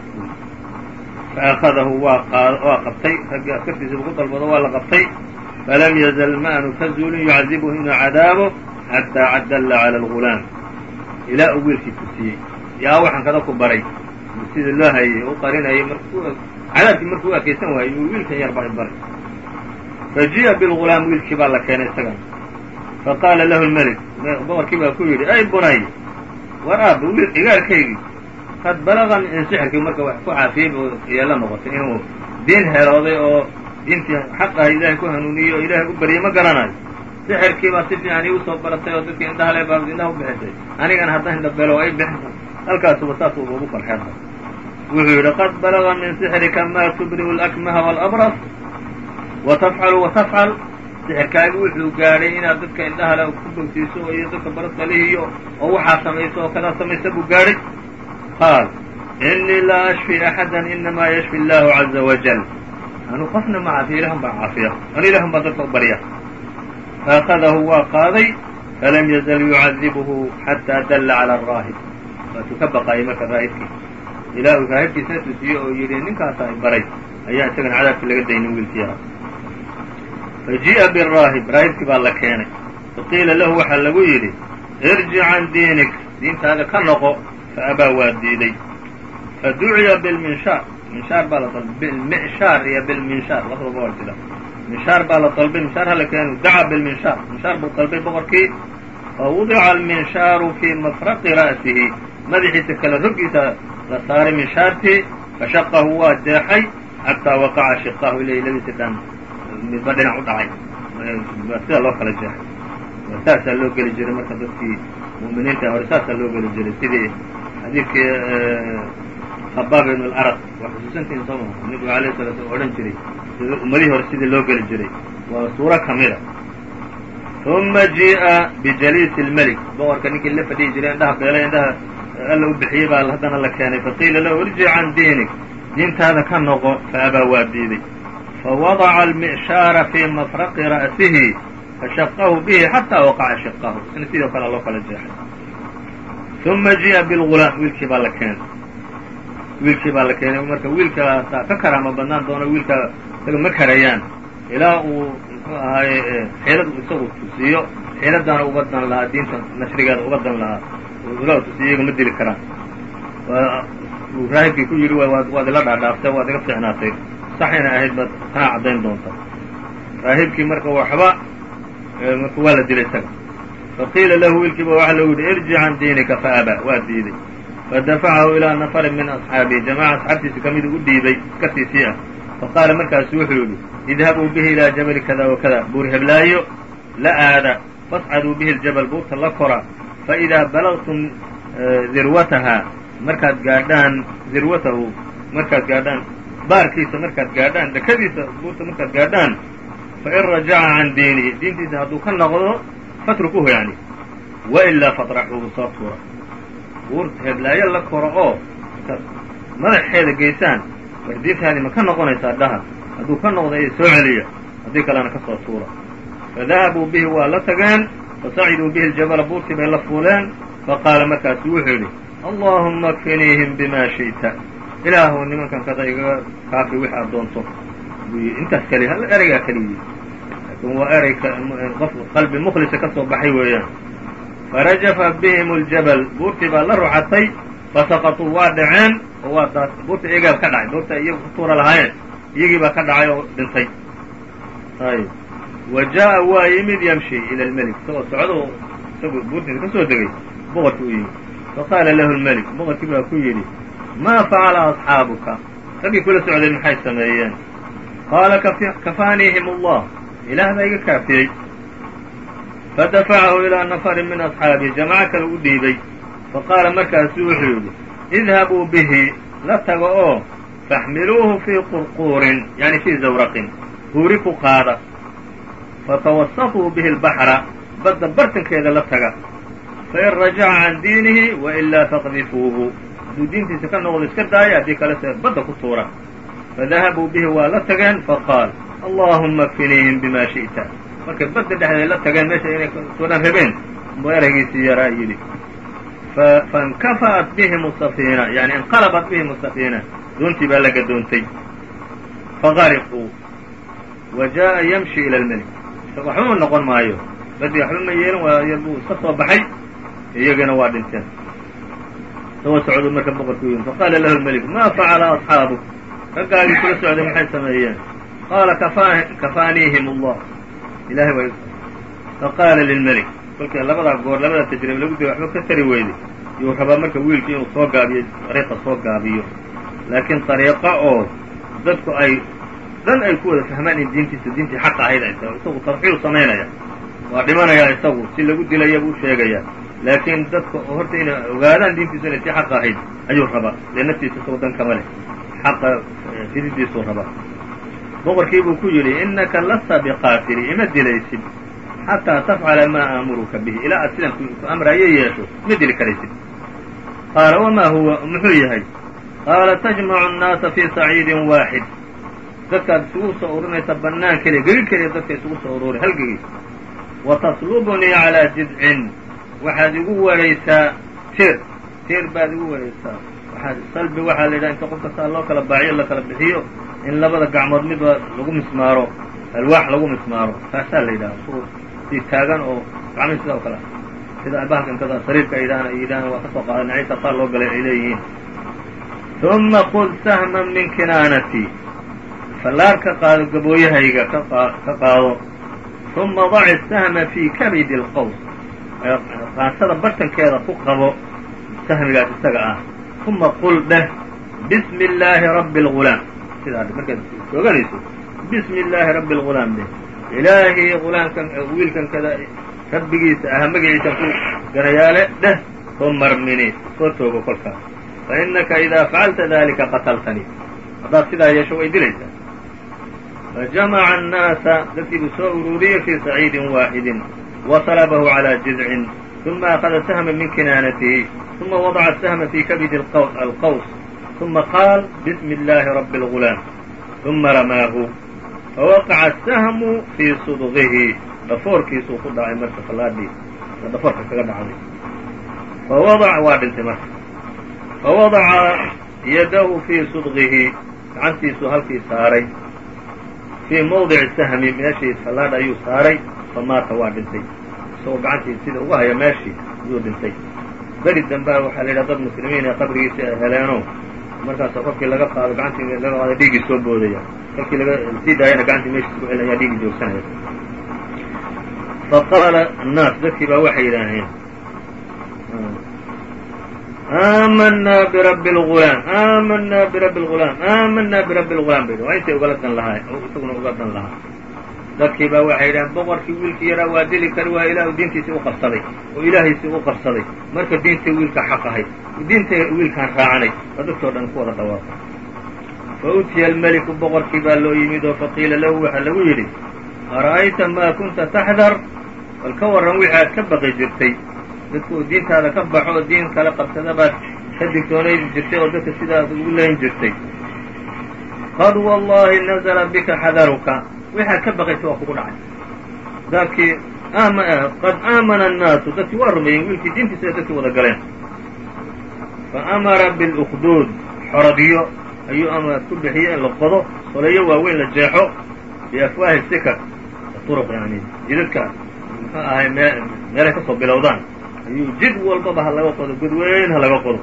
faأkhadahu waa waa qabtay raggii askartiisaba ku dalbado waa la qabtay falam yazal ma aanu yucadibuhu inuu cadaabo xataa cadalla cala algulaam ilaa uu wiilkii tusiyey yaa waxaan kada ku baray sidii loo hayay u qarinayay cadaabkii markuu u akaysan waayey uu wiilkan yar bari baray faji'a bilgulaam wiilkii baa la keenay isagan faqaala lahu lmelik boqorkii baa ku yidhi ay bunay war aaba wiil cigaarkaygii. Qad balaga min sixirkii marka wax ku caafiyey oo yeela noqotay inuu diin herooday oo diintii xaq ahay ilaahay ku hanuuniyey oo ilaahay u baryay ma garanayo. Sixirkii baa si fiican iigu soo baratay oo dadkii indhahale baa indhaha u bixisay. Anigana haddaan indhabelo ay bixin halkaasuba saas ugu farxeen. Wuxuu yidhi qad balaga min sixrika maa tubri'u lakmaha waalabras wa tafcalu wa tafcal sixirkaagi wuxuu gaadhay inaad dadka indhahale ku bogsiiso iyo dadka baraskalihiyo oo waxaa samayso oo kadaa samaysa buu gaadhay. Qaal inii laa ashfi axada inamaa yashfi allahu caza wajal anu qofna ma caafiya ilahun baan caafiya. Anu ilahun baan dadka barya. Faأkhadahu waa qaaday falam yazal yucadibuhu xataa dalla cala araahib waatuu ka baqaayay marka raahibkii ilaa uu raahibkiisna tusiye oo yidhi ninkaasa baray. Ayaa isagana cadaabkii laga daynin wiilkii yaraa fa jii'a biraahib raahibkii baa la keenay. Faqiila lahu waxaa lagu yidhi irjic can diinik diintaada ka noqo fa abaa waa diiday. Fa bilminshaar minshaar baa la dalbay bilmicshaar iyo bilminshaar labadaba waa jira. Minshaar baa la dalbay minshaar hala keenu daca bilminshaar minshaar buu dalbay boqorkii. Fa alminshaaru fii mafraqi ra'sihi madaxiisa kale roggiisa la saaray minshaartii fashaqahu waa jeexay xataa waqaca shiqahu ilayhi labadiisa dhan midba dhinac u dhacay sida loo kala jeexay saasaa loo geli jiray marka dadkii mu'miniinta hore saasaa loo geli jiray sidii xadiidkii khabaab ibn alaraq waa xusuusantihin soo maa nebigu alayh sala slam odhan jiray ummadihii hore sidii loo geli jiray waa suuro ka uma jii'a bijaliisi اlmelik boqorka ninkii la fadhihi jiray indhaha beelay indhaha alla u bixiyey baa haddana la keenay faqiila lahu irjic can diinik. Diintaada ka noqo faabaa waa diiday. Fawadaca almi'shaara fii mafraqi ra'sihi fashaqahu bihi xataa waqaca shiqahu isna sidoo kale loo kala jeexay. Uma jii'a bilgulaam wiilkii baa la keenay. Wiilkii baa la keenay marka wiilkaasaa ka karaama badnaan doono wiilka isaga ma karayaan. Ilaa uu muxuu ahaaye xeelad isagu tusiiyo xeeladaana uga dan lahaa diinta nashrigeeda uga dan lahaa tusiyo iyaga ma dili karaan raahibkii ku yidhi waad ila dhaadhaaftay waad iga fiicnaatay saxayna ahayd baad tanaa caddayn doonta raahibkii marka waxba marka waa la dilay isaga faqiila lahu wiilkiiba waxaa lagu yidhi irjic can diinika faaba waa diiday fadafacahu ilaa nafarin min asxaabihi jamaca asxaabtiisa ka midu u dhiibay iska siisii ah faqaala markaasu wuxuu yidhi idhabuu bihi ilaa jabali kada wa kada buur heblaayo la aada fascaduu bihi ljabal buurta la kora faidaa balagtum dirwatahaa markaad gaadhaan dirwatahu markaad gaadhaan baarkiisa markaad gaadhaan dhakadiisa buurta markaad gaadhaan fain rajaca can diinihi diintiisa hadduu ka noqdo fatrukuhu yani wailaa fatraxuuhu soo tuura buurta heblaayo la koro oo markaad madaxeeda geysaan war diintaadii ma ka noqonaysaa dhaha hadduu ka noqdo ee soo celiya haddii kalena ka soo tuura fadahabuu bihi waa la tageen fasaciduu bihi ljabala buurtii bay la fuuleen faqaala markaasu wuxuu yidhi allaahumma kfiniihim bima shi'ta ilaahuw nimankan kada igaga kaafi wix aad doonto intaas keliya hal ereygaa keliyi laakiin waa erey qof qalbi mukhlisa ka baxay weeyaan farajafa bihim اljabal buurtii baa la rucatay fasaqatuu waa dhaceen oo waa daas buurta iyagaa ka dhacay buurta iyagu ku tuura lahaayeen iyagii baa ka dhacay oo dhintay ayb wa jaa'a waa yimid yamshi ila lmelik isagoo socdo isagu buurtiisa ka soo degay boqorkii u yimid faqaala lahu lmelik boqorkii baa ku yidhi maa facala asxaabuka raggii kula socday maxay sameeyeen qaala kafaaniihim allah ilaah baa iga kaafiyey fadafacahu ilaa nafarin min asxaabihi jamaco kale u dhiibay faqaala markaasu wuxuu yidhi idhabuu bihi la tago oo faxmiluuhu fii qurquurin yani fii zawraqin huuri ku qaada fatawasafuu bihi lbaxra badda bartankeeda la taga fain rajaca can diinihi wailaa faqdifuuhu hadduu diintiisa ka noqdo iska daaya haddii kalese badda ku tuura fadahabuu bihi waa la tageen faqaal allaahumma kfiniihim bima shi'ta markay badda dhexdeeda la tageen meesha inay tuuran rabeen buu eraygiisii yaraa yidhi faاnkafa'at bihim الsafiina yani inqalabat bihim الsafiina doontii baa la gadoontay faqariquu wa jaa'a yamshi ila اlmelik isaga waxba noqon maayo. Badii waxba ma yeelin waayo buu iska soo baxay iyagana waa dhinteen. Isagoo socdu marka boqorku yimi faqaala lahu lmelik ma facala asxaabuk raggaagii kula socday maxay sameeyeen? Qaala kafaaniihim allah ilahay waa faqaala lilmelik kolkii labadaa goor labadaa tajriba lagu diray waxba ka tari weyday yuu rabaa marka wiilkii inuu soo gaabiyo dariiqa soo gaabiyo laakiin dariiqa oo dadku ay dhan ay ku wada fahmaan in diintiisa diintii xaqa ahayd ay tahay isagu tarxiil samaynaya waa dhimanayaa isagu si lagu dilaya buu sheegayaa laakiin dadka horta inay ogaadaan diintiisu inay si xaqa ahayd ayuu rabaa. Dee naftiisa isagoo dan kama leh. Xaqa fididiisuu rabaa. Boqorkii buu ku yidhi innaka lasta biqaatili ima dilaysid. Xataa tafcala maa aamuruka bihi. Ilaa aad sidan ku amraayo yeesho ma dili karaysid. Qaala wamaa huwa? Muxuu yahay qaala tajmacu annaasa fii saciidin waaxid dadkaad isugu soo ururinaysa bannaan keliya dadka isugu soo ururi hal gegi wa taslubunii calaa jidcin. Waxaad igu waraysaa tir tiir baad igu wareegtaa waxaa salbi waxaa la yidhaha inta qofka saa loo kala baaciyo la kala bixiyo in labada gacmood midba lagu mismaaro alwaax lagu mismaaro. Taasaa la yidhaha sii taagan oo gacmihi sida oo kale. Sida bahalkan kada sariirka ay yidhahaan waa ka soo qaada nacinta qaar loo galay ay leeyihiin. Uma qud sahman min kinaanati fallaar ka qaado gabooyahayga ka qaado. Uma daci sahma fii kabidi alqaws qaasada bartankeeda ku qabo sahmigaas isaga ah. Uma qul dheh bismi illaahi rabbi alghulaam sidaa markaad soogalayso bismi illaahi rabbi alghulaam dheh ilaahi ulaamkan wiilkan kada rabbigiisa ah magaciisan ku garayaale dheh soo marmini soo toogo kolkaas fa innaka idaa facalta dalika qataltanii haddaad sidaa yeesho way dilaysaa fajamaca annaasa dadkii buu soo uruuriyey fii saciidin waaxidin wasalabahu calaa jidcin uma akhada sahman min kinaanatihi uma wadaca sahma fii kabidi alqaws uma qaal bismi illaahi rabbi algulaam uma ramaahu fawaqaca asahmu fii sudqihi dhafoorkiisuu ku dhacay marka fallaadhii dhafoorka kaga dhacday fawadac waa dhintay marka fawadaca yadahu fii sudqihi gacantiisuu halkii saaray fii mawdici sahmi meeshii fallaadha ayuu saaray famaata waa dhintay isagoo gacantii sida uga haya meeshii ayuu dhintay beri dambaa waxaa la yidhaha dad muslimiin ee qabrigiisi ay heleeno markaasa kolkii laga qaado gacantii laga qaado dhiiggii soo boodaya kolkii laga sii daayana gacantii meeshii ku celin ayaa joogsanaya faqaala annaas dadkii baa waxay yidhaaheen aamanaa birabbi lulaam aamanaa birabbi lulaam aamanaa birabbi lulaam bay waa ugala dan lahaa isaguna uga dan lahaa dadkii baa waxay yidhahan boqorkii wiilkii yaraa waa dili kari waa ilaa diintiisii u qabsaday oo ilaahiisii u qabsaday. Marka diintii wiilka xaq ahay diinta wiilkaan raacanay baa dadkao dhan ku wada dhawaaqa fa utiya almeliku boqorkii baa loo yimid oo faqiila lahu waxaa lagu yidhi ara'ayta maa kunta taxdar? Bal ka warran wixi ka baqi jirtay dadku diintaada ka baxo oo diin kala qabsada baad ka digtoonaydi jirtay oo dadka sidaad ugu layn jirtay. Qad wallahi nazla bika xadaruka. Waxaad ka baqaysa waa kugu dhacay. Dadkii qad aamana annaasu dadkii waa rumeeyeen wiilkii diintiisa dadkii wada galeen. Fa amara bilukduud xoradyo ayuu amar ku bixiyey in la qodo soleyo waaweyn la jeexo biafwaahi sikak turuq yani jidadka muxuu ahay mee meelay ka bilowdaan ayuu jid walbaba ha laga qodo godweyn ha laga qodo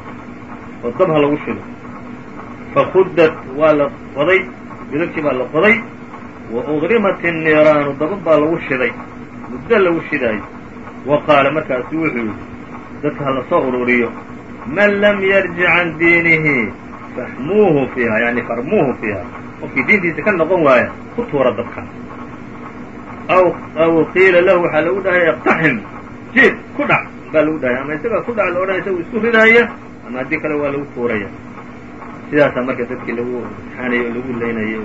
oo dab ha lagu shido. Fakuddat waa la qoday jidadkii baa la qoday wa udrimat الniiraanu dabab baa lagu shiday muddo lagu shidaayo wa qaala markaasu wuxuu yidhi dadka ha la soo ururiyo man lam yarjic can diinihi faxmuuhu fiiha yani farmuuhu fiiha qofkii diintiisa ka noqon waaya ku tuura dadka. Aw aw qiila lahu waxaa lagu dhahay iqtaxim jiid ku dhac baa lagu dhahay ama isagaa ku dhac la odhanaya isagu isku ridaaya ama haddii kale waa lagu tuuraya sidaasaa marka dadkii lagu imtixaanayay oo lagu leynayay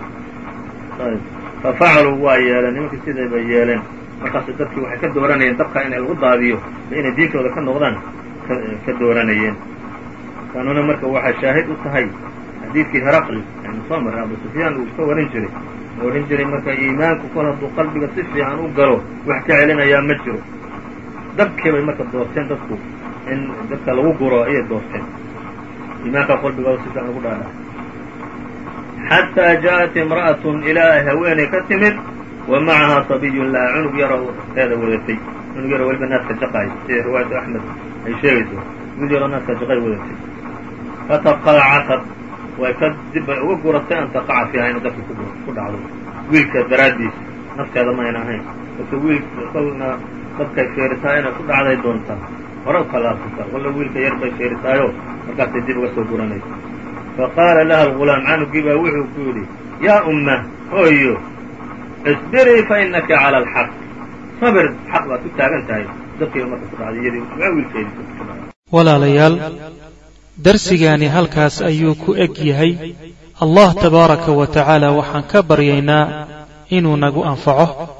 fafacaluu waa yeeleen nimankii siday bay yeeleen markaasu dadkii waxay ka dooranayeen dabka in lagu daadiyo ba inay diintooda ka noqdaan ka dooranayeen kanuna marka waxay shaahid u tahay xadiidkii heraqli soo marray abu sufyaan uu ka warin jiray oo odhan jiray marka iimaanku kol hadduu qalbiga si fiican u galo wax ka celinayaa ma jiro dabkii bay marka doorteen dadku in dadka lagu guro ayay doorteen. Iimaankaa qalbigooda si fiican ugu dhaadhac xataa ja'at imra'atun ilaa ay haweenay ka timid wa macahaa sabiyun laha cunug yaroo teeda wadatay. Cunug yaroo weliba naaska jaqaay sida riwaayatu axmed ay sheegayso. Mid yaroo naaska jaqay wadatay. Fataqaacatad way ka dib bay uga guratay an taqaca fiiha inay dabka ku dhacdo wiilka daraaddiis nafteeda mayna ahayn. Marka wiil dadkay feeritaa inay ku dhacday doontaa hore u kalaasata walla wiilka yar bay markaasay dib uga soo guranaysa faqaala laha algulaam canugii baa wuxuu ku yidhi yaa umma hooyo isbirii fa inaka cala alxaq. Sabir xaq baad ku taagan tahay. Dadkiiba marka ku dhacday iyadii waa wiilkeedii walaalayaal darsigaani halkaas ayuu ku eg yahay. Allah tabaaraka wa tacaala waxaan ka baryaynaa inuu nagu anfaco